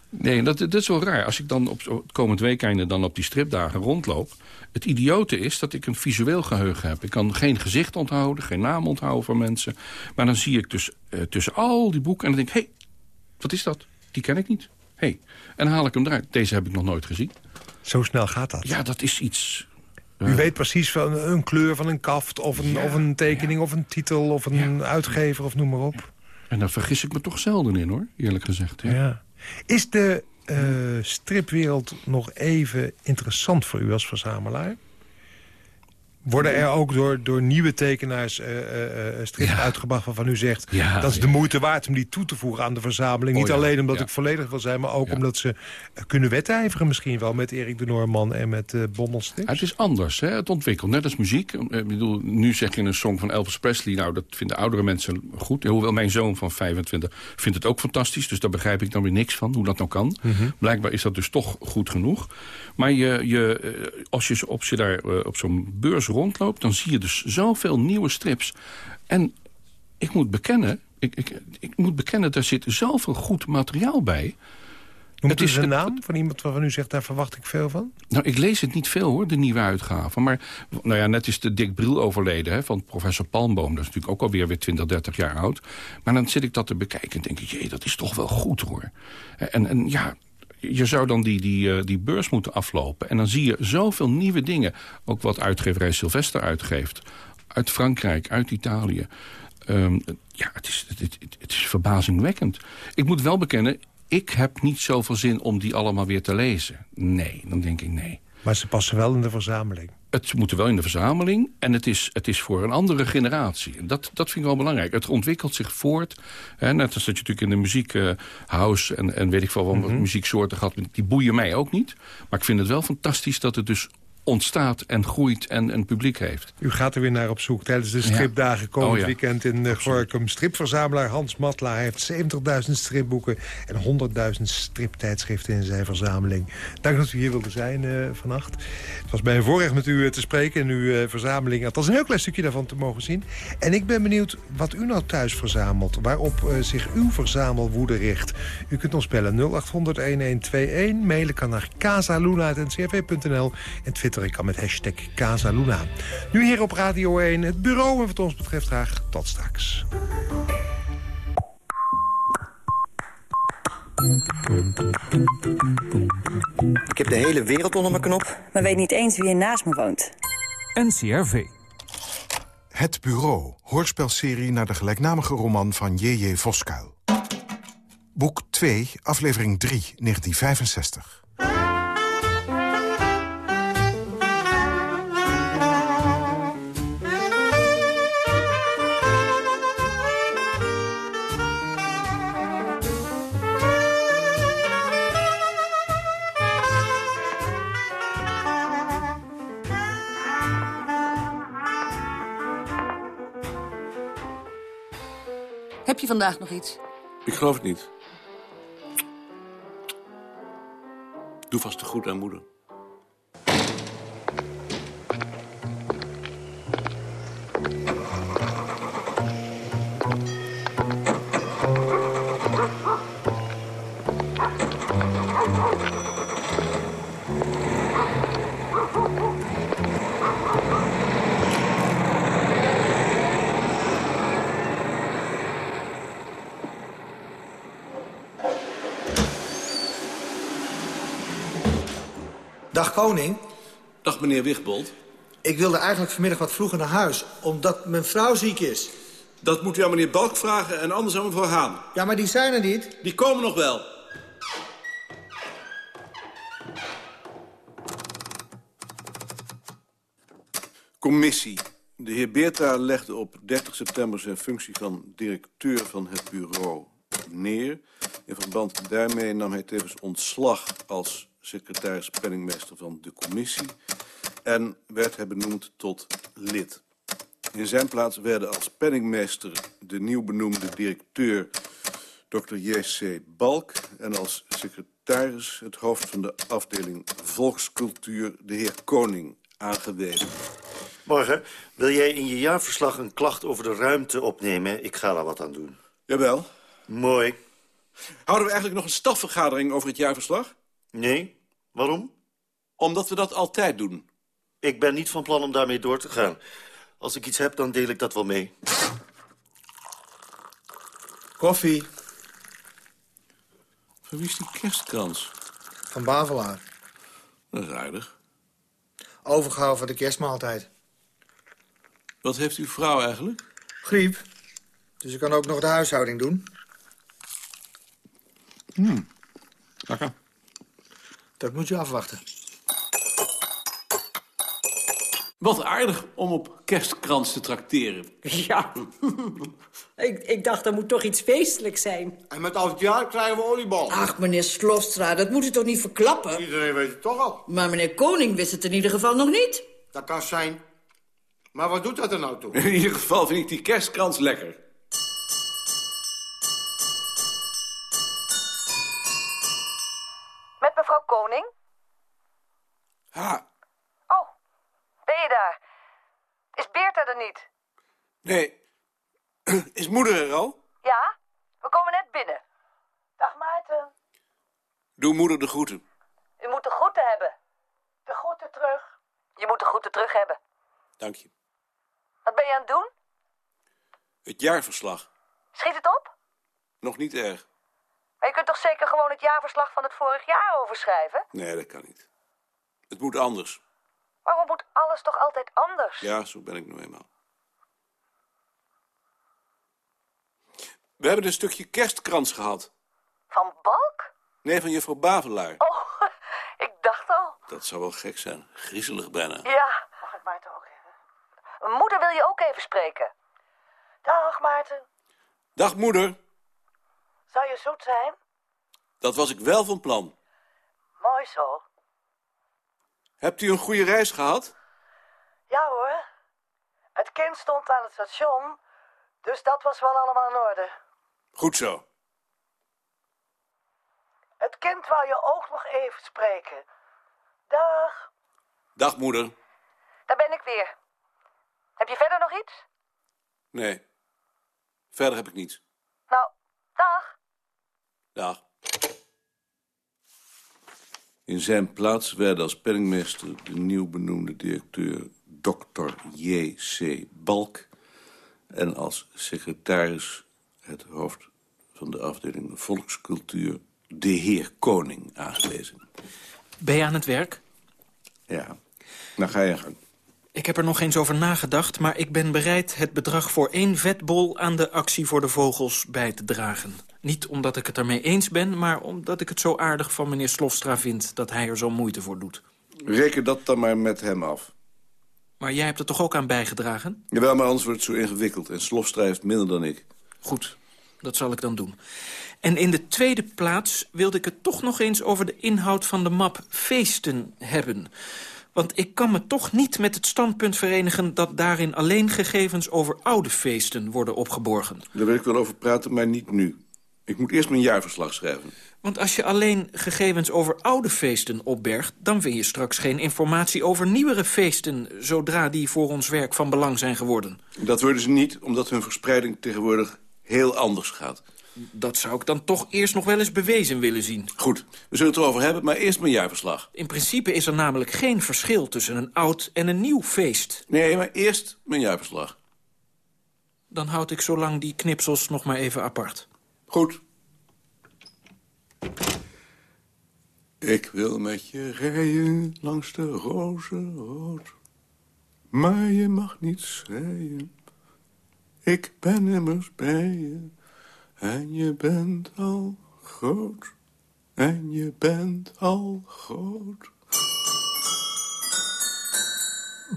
D: Nee, dat, dat is wel raar. Als ik dan op op het komend weekende dan op die stripdagen rondloop... het idiote is dat ik een visueel geheugen heb. Ik kan geen gezicht onthouden, geen naam onthouden van mensen. Maar dan zie ik dus eh, tussen al die boeken en dan denk ik... hé, hey, wat is dat? Die ken ik niet. Hey. En dan haal ik hem eruit. Deze heb ik nog nooit gezien.
C: Zo snel gaat dat.
D: Ja, dat is iets...
C: U weet precies van een kleur van een kaft... of een,
D: Ja,
C: of een tekening of een titel of een uitgever of noem maar op.
D: En daar vergis ik me toch zelden in, hoor. Eerlijk gezegd. Ja.
C: Ja. Is de eh, stripwereld nog even interessant voor u als verzamelaar? Worden er ook door, door nieuwe tekenaars eh, eh, eh, strips
D: Ja.
C: uitgebracht waarvan u zegt...
D: Ja,
C: dat is de moeite waard om die toe te voegen aan de verzameling?
D: Oh
C: Niet alleen omdat ik volledig wil zijn, maar ook omdat ze kunnen wedijveren misschien wel... met Erik de Noorman en met uh,
D: het is anders, hè? het ontwikkelt. Net als muziek. Ik bedoel, nu zeg je een song van Elvis Presley. Nou, dat vinden oudere mensen goed. Hoewel mijn zoon van 25 vindt het ook fantastisch. Dus daar begrijp ik dan weer niks van, hoe dat nou kan. Blijkbaar is dat dus toch goed genoeg. Maar je, je, als je, op, je daar op zo'n beurs rondloopt... dan zie je dus zoveel nieuwe strips. En ik moet bekennen... Ik, ik, ik moet bekennen, daar zit zoveel goed materiaal bij...
C: Noemt
D: het is
C: een naam van iemand waarvan u zegt... daar verwacht ik veel van?
D: Nou, ik lees het niet veel hoor, de nieuwe uitgave. Maar nou ja, net is de Dick Briel overleden hè, van professor Palmboom. Dat is natuurlijk ook alweer weer 20, 30 jaar oud. Maar dan zit ik dat te bekijken en denk ik... jee, dat is toch wel goed hoor. En, en ja, je zou dan die, die, eh, die beurs moeten aflopen. En dan zie je zoveel nieuwe dingen. Ook wat uitgeverij Sylvester uitgeeft. Uit Frankrijk, uit Italië. Ehm, ja, het is, het, is verbazingwekkend. Ik moet wel bekennen, ik heb niet zoveel zin om die allemaal weer te lezen. Nee, dan denk ik nee.
C: Maar ze passen wel in de verzameling.
D: Het moet wel in de verzameling en het is, het is voor een andere generatie. En dat, dat vind ik wel belangrijk. Het ontwikkelt zich voort. Hè, net als dat je natuurlijk in de muziek, uh, house en, en weet ik veel wat mm -hmm. muzieksoorten gehad... die boeien mij ook niet. Maar ik vind het wel fantastisch dat het dus ontstaat en groeit en een publiek heeft.
C: U gaat er weer naar op zoek tijdens de stripdagen komend oh, ja. weekend in uh, Gorkum. Stripverzamelaar Hans Matla heeft 70.000 stripboeken en 100.000 striptijdschriften in zijn verzameling. Dank dat u hier wilde zijn uh, vannacht. Het was mij een voorrecht met u te spreken in uw uh, verzameling. Althans een heel klein stukje daarvan te mogen zien. En ik ben benieuwd wat u nou thuis verzamelt. Waarop zich uw verzamelwoede richt. U kunt ons bellen 0800-1121. Mailen kan naar casaluna.ncrv.nl en Twitter ik kan met hashtag Casaluna. Nu hier op Radio 1 het bureau en wat ons betreft graag tot straks.
G: Ik heb de hele wereld onder mijn knop.
H: Maar weet niet eens wie er naast me woont.
I: NCRV.
J: Het Bureau, hoorspelserie naar de gelijknamige roman van J.J. Voskuil. Boek 2, aflevering 3, 1965.
K: Je vandaag nog iets?
L: Ik geloof het niet. Doe vast te goed aan moeder.
M: Dag koning.
L: Dag meneer Wigbold.
M: Ik wilde eigenlijk vanmiddag wat vroeger naar huis, omdat mijn vrouw ziek is.
L: Dat moet u aan meneer Balk vragen en anders aan mevrouw Haan.
M: Ja, maar die zijn er niet.
L: Die komen nog wel. Commissie. De heer Beerta legde op 30 september zijn functie van directeur van het bureau neer. In verband daarmee nam hij tevens ontslag als secretaris penningmeester van de commissie... en werd hij benoemd tot lid. In zijn plaats werden als penningmeester de nieuw benoemde directeur... Dr. J.C. Balk en als secretaris het hoofd van de afdeling Volkscultuur... de heer Koning aangewezen.
N: Morgen, wil jij in je jaarverslag een klacht over de ruimte opnemen? Ik ga daar wat aan doen.
L: Jawel.
N: Mooi.
L: Houden we eigenlijk nog een stafvergadering over het jaarverslag?
N: Nee. Waarom?
L: Omdat we dat altijd doen.
N: Ik ben niet van plan om daarmee door te gaan. Als ik iets heb, dan deel ik dat wel mee.
M: Koffie.
L: Van wie is die kerstkrans?
M: Van Bavelaar.
L: Dat is aardig.
M: Overgehouden voor de kerstmaaltijd.
L: Wat heeft uw vrouw eigenlijk?
M: Griep. Dus ik kan ook nog de huishouding doen.
L: Hmm. Lekker.
M: Dat moet je afwachten.
L: Wat aardig om op kerstkrans te trakteren.
K: Ja. ik, ik dacht, er moet toch iets feestelijks zijn.
O: En met oud jaar krijgen we oliebal.
K: Ach, meneer Slofstra, dat moet u toch niet verklappen?
O: Iedereen weet het toch al.
K: Maar meneer Koning wist het in ieder geval nog niet.
O: Dat kan zijn. Maar wat doet dat er nou toe?
L: In ieder geval vind ik die kerstkrans lekker. Ha.
P: Oh, ben je daar? Is Beerta er niet?
L: Nee. Is moeder er al?
P: Ja, we komen net binnen. Dag Maarten.
L: Doe moeder de groeten.
P: U moet de groeten hebben.
O: De groeten terug.
P: Je moet de groeten terug hebben.
L: Dank je.
P: Wat ben je aan het doen?
L: Het jaarverslag.
P: Schiet het op?
L: Nog niet erg.
P: Maar je kunt toch zeker gewoon het jaarverslag van het vorig jaar overschrijven?
L: Nee, dat kan niet. Het moet anders.
P: Waarom moet alles toch altijd anders?
L: Ja, zo ben ik nu eenmaal. We hebben een stukje kerstkrans gehad.
P: Van Balk?
L: Nee, van juffrouw Bavelaar.
P: Oh, ik dacht al.
L: Dat zou wel gek zijn. Griezelig bijna.
P: Ja. Mag ik Maarten ook even? Moeder wil je ook even spreken. Dag, Maarten.
L: Dag, moeder.
P: Zou je zoet zijn?
L: Dat was ik wel van plan.
P: Mooi zo.
L: Hebt u een goede reis gehad?
P: Ja hoor. Het kind stond aan het station, dus dat was wel allemaal in orde.
L: Goed zo.
P: Het kind wou je ook nog even spreken. Dag.
L: Dag, moeder.
P: Daar ben ik weer. Heb je verder nog iets?
L: Nee. Verder heb ik niets.
P: Nou, dag.
L: Dag. In zijn plaats werden als penningmeester de nieuw benoemde directeur Dr. J.C. Balk... en als secretaris het hoofd van de afdeling Volkscultuur... de heer Koning aangewezen.
I: Ben je aan het werk?
L: Ja, nou ga je gang.
I: Ik heb er nog eens over nagedacht, maar ik ben bereid het bedrag voor één vetbol aan de actie voor de vogels bij te dragen. Niet omdat ik het ermee eens ben, maar omdat ik het zo aardig van meneer Slofstra vind dat hij er zo moeite voor doet.
L: Reken dat dan maar met hem af.
I: Maar jij hebt er toch ook aan bijgedragen?
L: Jawel, maar anders wordt het zo ingewikkeld en Slofstra heeft minder dan ik.
I: Goed, dat zal ik dan doen. En in de tweede plaats wilde ik het toch nog eens over de inhoud van de map feesten hebben. Want ik kan me toch niet met het standpunt verenigen... dat daarin alleen gegevens over oude feesten worden opgeborgen.
L: Daar wil ik wel over praten, maar niet nu. Ik moet eerst mijn jaarverslag schrijven.
I: Want als je alleen gegevens over oude feesten opbergt... dan vind je straks geen informatie over nieuwere feesten... zodra die voor ons werk van belang zijn geworden.
L: Dat worden ze niet, omdat hun verspreiding tegenwoordig heel anders gaat.
I: Dat zou ik dan toch eerst nog wel eens bewezen willen zien.
L: Goed, we zullen het erover hebben, maar eerst mijn jaarverslag.
I: In principe is er namelijk geen verschil tussen een oud en een nieuw feest.
L: Nee, maar eerst mijn jaarverslag.
I: Dan houd ik zo lang die knipsels nog maar even apart.
L: Goed. Ik wil met je rijden langs de rozenrood. Maar je mag niet schreien. Ik ben immers bij je. En je bent al groot. En je bent al groot.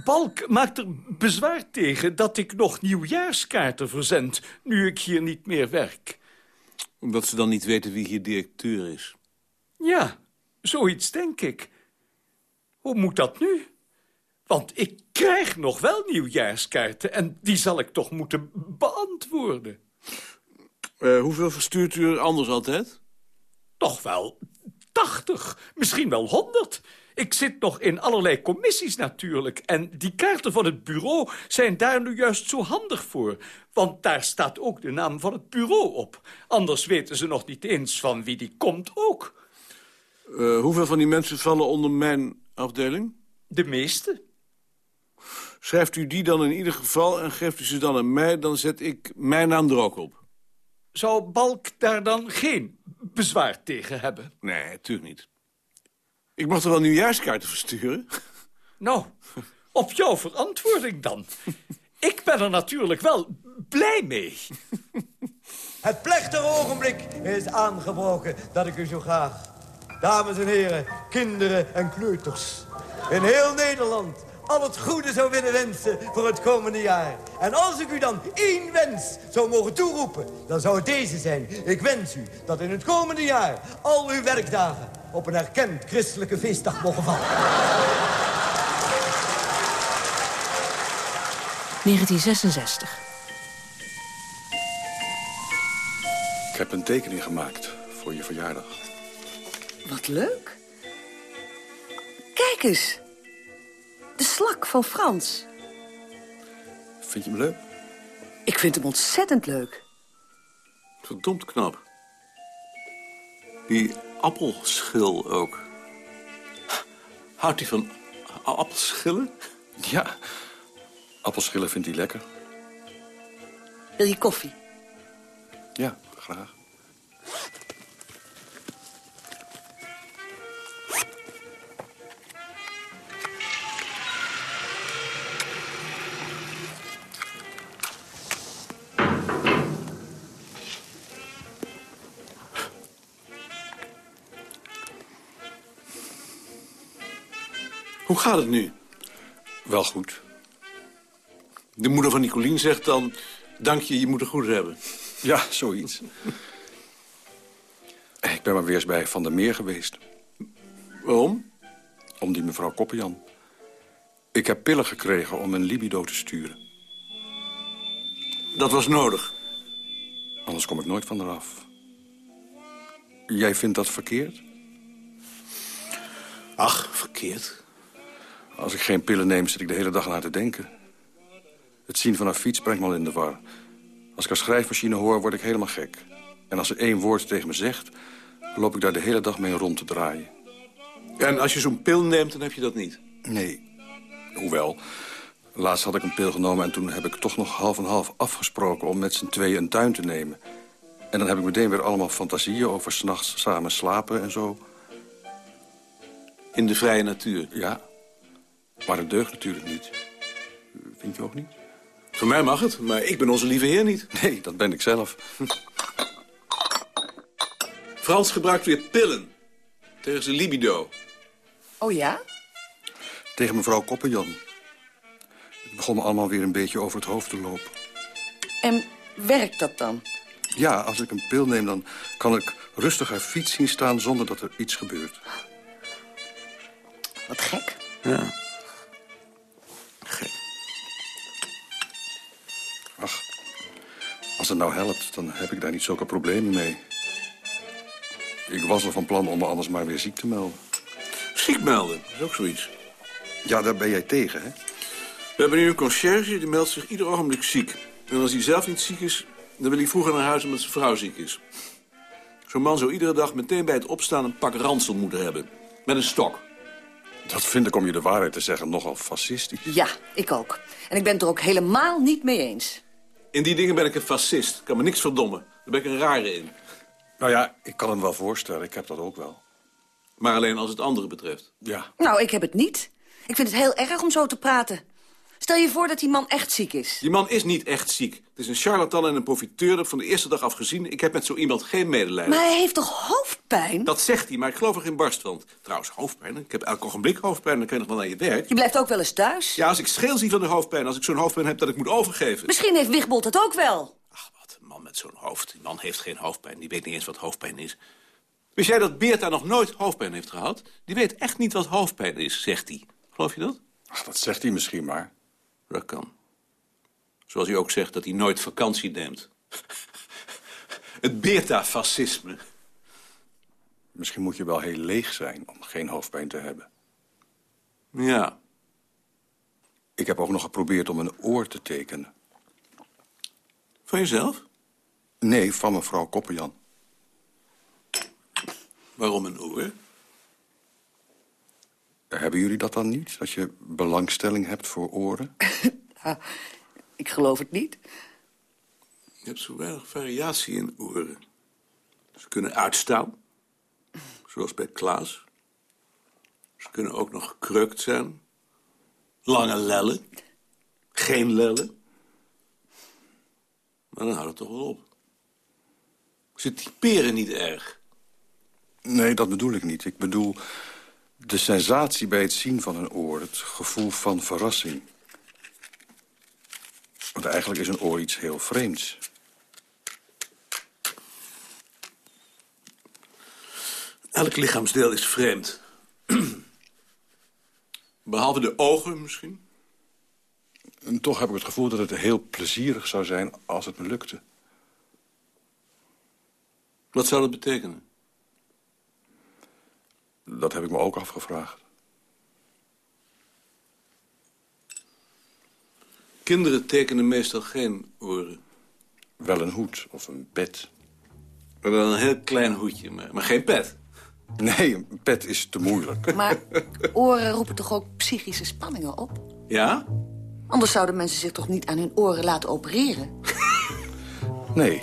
Q: Balk maakt er bezwaar tegen dat ik nog nieuwjaarskaarten verzend... nu ik hier niet meer werk.
L: Omdat ze dan niet weten wie hier directeur is.
Q: Ja, zoiets denk ik. Hoe moet dat nu? Want ik krijg nog wel nieuwjaarskaarten... en die zal ik toch moeten beantwoorden.
L: Uh, hoeveel verstuurt u er anders altijd?
Q: Toch wel tachtig, misschien wel honderd. Ik zit nog in allerlei commissies natuurlijk. En die kaarten van het bureau zijn daar nu juist zo handig voor. Want daar staat ook de naam van het bureau op. Anders weten ze nog niet eens van wie die komt ook.
L: Uh, hoeveel van die mensen vallen onder mijn afdeling?
Q: De meeste.
L: Schrijft u die dan in ieder geval en geeft u ze dan aan mij... dan zet ik mijn naam er ook op.
Q: Zou Balk daar dan geen bezwaar tegen hebben?
L: Nee, natuurlijk niet. Ik mag er wel nieuwjaarskaarten versturen?
Q: Nou, op jouw verantwoording dan. Ik ben er natuurlijk wel blij mee.
F: Het plechtige ogenblik is aangebroken dat ik u zo graag... dames en heren, kinderen en kleuters... in heel Nederland al het goede zou willen wensen voor het komende jaar. En als ik u dan één wens zou mogen toeroepen, dan zou het deze zijn. Ik wens u dat in het komende jaar al uw werkdagen op een erkend christelijke feestdag mogen vallen.
R: 1966.
S: Ik heb een tekening gemaakt voor je verjaardag.
R: Wat leuk. Kijk eens. De slak van Frans.
S: Vind je hem leuk?
R: Ik vind hem ontzettend leuk.
L: Verdomd knap. Die appelschil ook. Houdt hij van appelschillen?
S: Ja, appelschillen vindt hij lekker.
R: Wil je koffie?
S: Ja, graag.
L: Hoe gaat het nu?
S: Wel goed.
L: De moeder van Nicolien zegt dan... dank je, je moet het goed hebben.
S: Ja, zoiets. ik ben maar weer eens bij Van der Meer geweest.
L: Waarom?
S: Om die mevrouw Koppenjan. Ik heb pillen gekregen om een libido te sturen.
L: Dat was nodig.
S: Anders kom ik nooit van eraf. Jij vindt dat verkeerd?
L: Ach, verkeerd.
S: Als ik geen pillen neem, zit ik de hele dag aan haar te denken. Het zien van haar fiets brengt me al in de war. Als ik haar schrijfmachine hoor, word ik helemaal gek. En als ze één woord tegen me zegt, loop ik daar de hele dag mee rond te draaien.
L: En als je zo'n pil neemt, dan heb je dat niet?
S: Nee. Hoewel, laatst had ik een pil genomen... en toen heb ik toch nog half en half afgesproken... om met z'n tweeën een tuin te nemen. En dan heb ik meteen weer allemaal fantasieën over s'nachts samen slapen en zo.
L: In de vrije natuur?
S: Ja. Maar het deugt natuurlijk niet. Vind je ook niet?
L: Voor mij mag het, maar ik ben onze lieve heer niet.
S: Nee, dat ben ik zelf.
L: Frans gebruikt weer pillen. Tegen zijn libido.
R: Oh ja?
S: Tegen mevrouw Koppenjan. Het begon me allemaal weer een beetje over het hoofd te lopen.
R: En werkt dat dan?
S: Ja, als ik een pil neem, dan kan ik rustig haar fiets zien staan... zonder dat er iets gebeurt.
R: Wat gek.
L: Ja.
S: Ach, als het nou helpt, dan heb ik daar niet zulke problemen mee. Ik was er van plan om me anders maar weer ziek te melden.
L: Ziek melden, dat is ook zoiets.
S: Ja, daar ben jij tegen, hè?
L: We hebben nu een conciërge, die meldt zich ieder ogenblik ziek. En als hij zelf niet ziek is, dan wil hij vroeger naar huis omdat zijn vrouw ziek is. Zo'n man zou iedere dag meteen bij het opstaan een pak ransel moeten hebben. Met een stok.
S: Dat vind ik, om je de waarheid te zeggen, nogal fascistisch.
R: Ja, ik ook. En ik ben het er ook helemaal niet mee eens.
L: In die dingen ben ik een fascist. Ik kan me niks verdommen. Daar ben ik een rare in.
S: Nou ja, ik kan hem wel voorstellen. Ik heb dat ook wel.
L: Maar alleen als het andere betreft.
S: Ja.
R: Nou, ik heb het niet. Ik vind het heel erg om zo te praten. Stel je voor dat die man echt ziek is.
L: Die man is niet echt ziek. Het is een charlatan en een profiteur. Dat heb van de eerste dag af gezien. Ik heb met zo iemand geen medelijden.
R: Maar hij heeft toch hoofdpijn?
L: Dat zegt hij, maar ik geloof er geen barst van. Trouwens, hoofdpijn. Ik heb elk ogenblik hoofdpijn. Dan kan je nog wel naar je werk.
R: Je blijft ook wel eens thuis.
L: Ja, als ik scheel zie van de hoofdpijn. Als ik zo'n hoofdpijn heb dat ik moet overgeven.
R: Misschien heeft Wigbold dat ook wel.
L: Een man met zo'n hoofd. Die man heeft geen hoofdpijn. Die weet niet eens wat hoofdpijn is. Wist jij dat Beerta nog nooit hoofdpijn heeft gehad? Die weet echt niet wat hoofdpijn is, zegt hij. Geloof je dat?
S: Ach, dat zegt hij misschien maar.
L: Dat kan. Zoals hij ook zegt dat hij nooit vakantie neemt. Het Beerta-fascisme.
S: Misschien moet je wel heel leeg zijn om geen hoofdpijn te hebben.
L: Ja.
S: Ik heb ook nog geprobeerd om een oor te tekenen.
L: Van jezelf?
S: Nee, van mevrouw Koppenjan.
L: Waarom een oor?
S: Hebben jullie dat dan niet? Dat je belangstelling hebt voor oren?
R: Ik geloof het niet.
L: Je hebt zo weinig variatie in oren. Ze kunnen uitstaan, zoals bij Klaas. Ze kunnen ook nog gekreukt zijn. Lange lellen. Geen lellen. Maar dan houdt het toch wel op. Ze typeren niet erg.
S: Nee, dat bedoel ik niet. Ik bedoel de sensatie bij het zien van een oor. Het gevoel van verrassing. Want eigenlijk is een oor iets heel vreemds.
L: Elk lichaamsdeel is vreemd. Behalve de ogen misschien.
S: En toch heb ik het gevoel dat het heel plezierig zou zijn als het me lukte.
L: Wat zou dat betekenen?
S: Dat heb ik me ook afgevraagd.
L: Kinderen tekenen meestal geen oren.
S: Wel een hoed of een pet.
L: Maar dan een heel klein hoedje, maar, maar geen pet.
S: Nee, een pet is te moeilijk.
R: Maar oren roepen toch ook psychische spanningen op?
L: Ja?
R: Anders zouden mensen zich toch niet aan hun oren laten opereren?
S: Nee.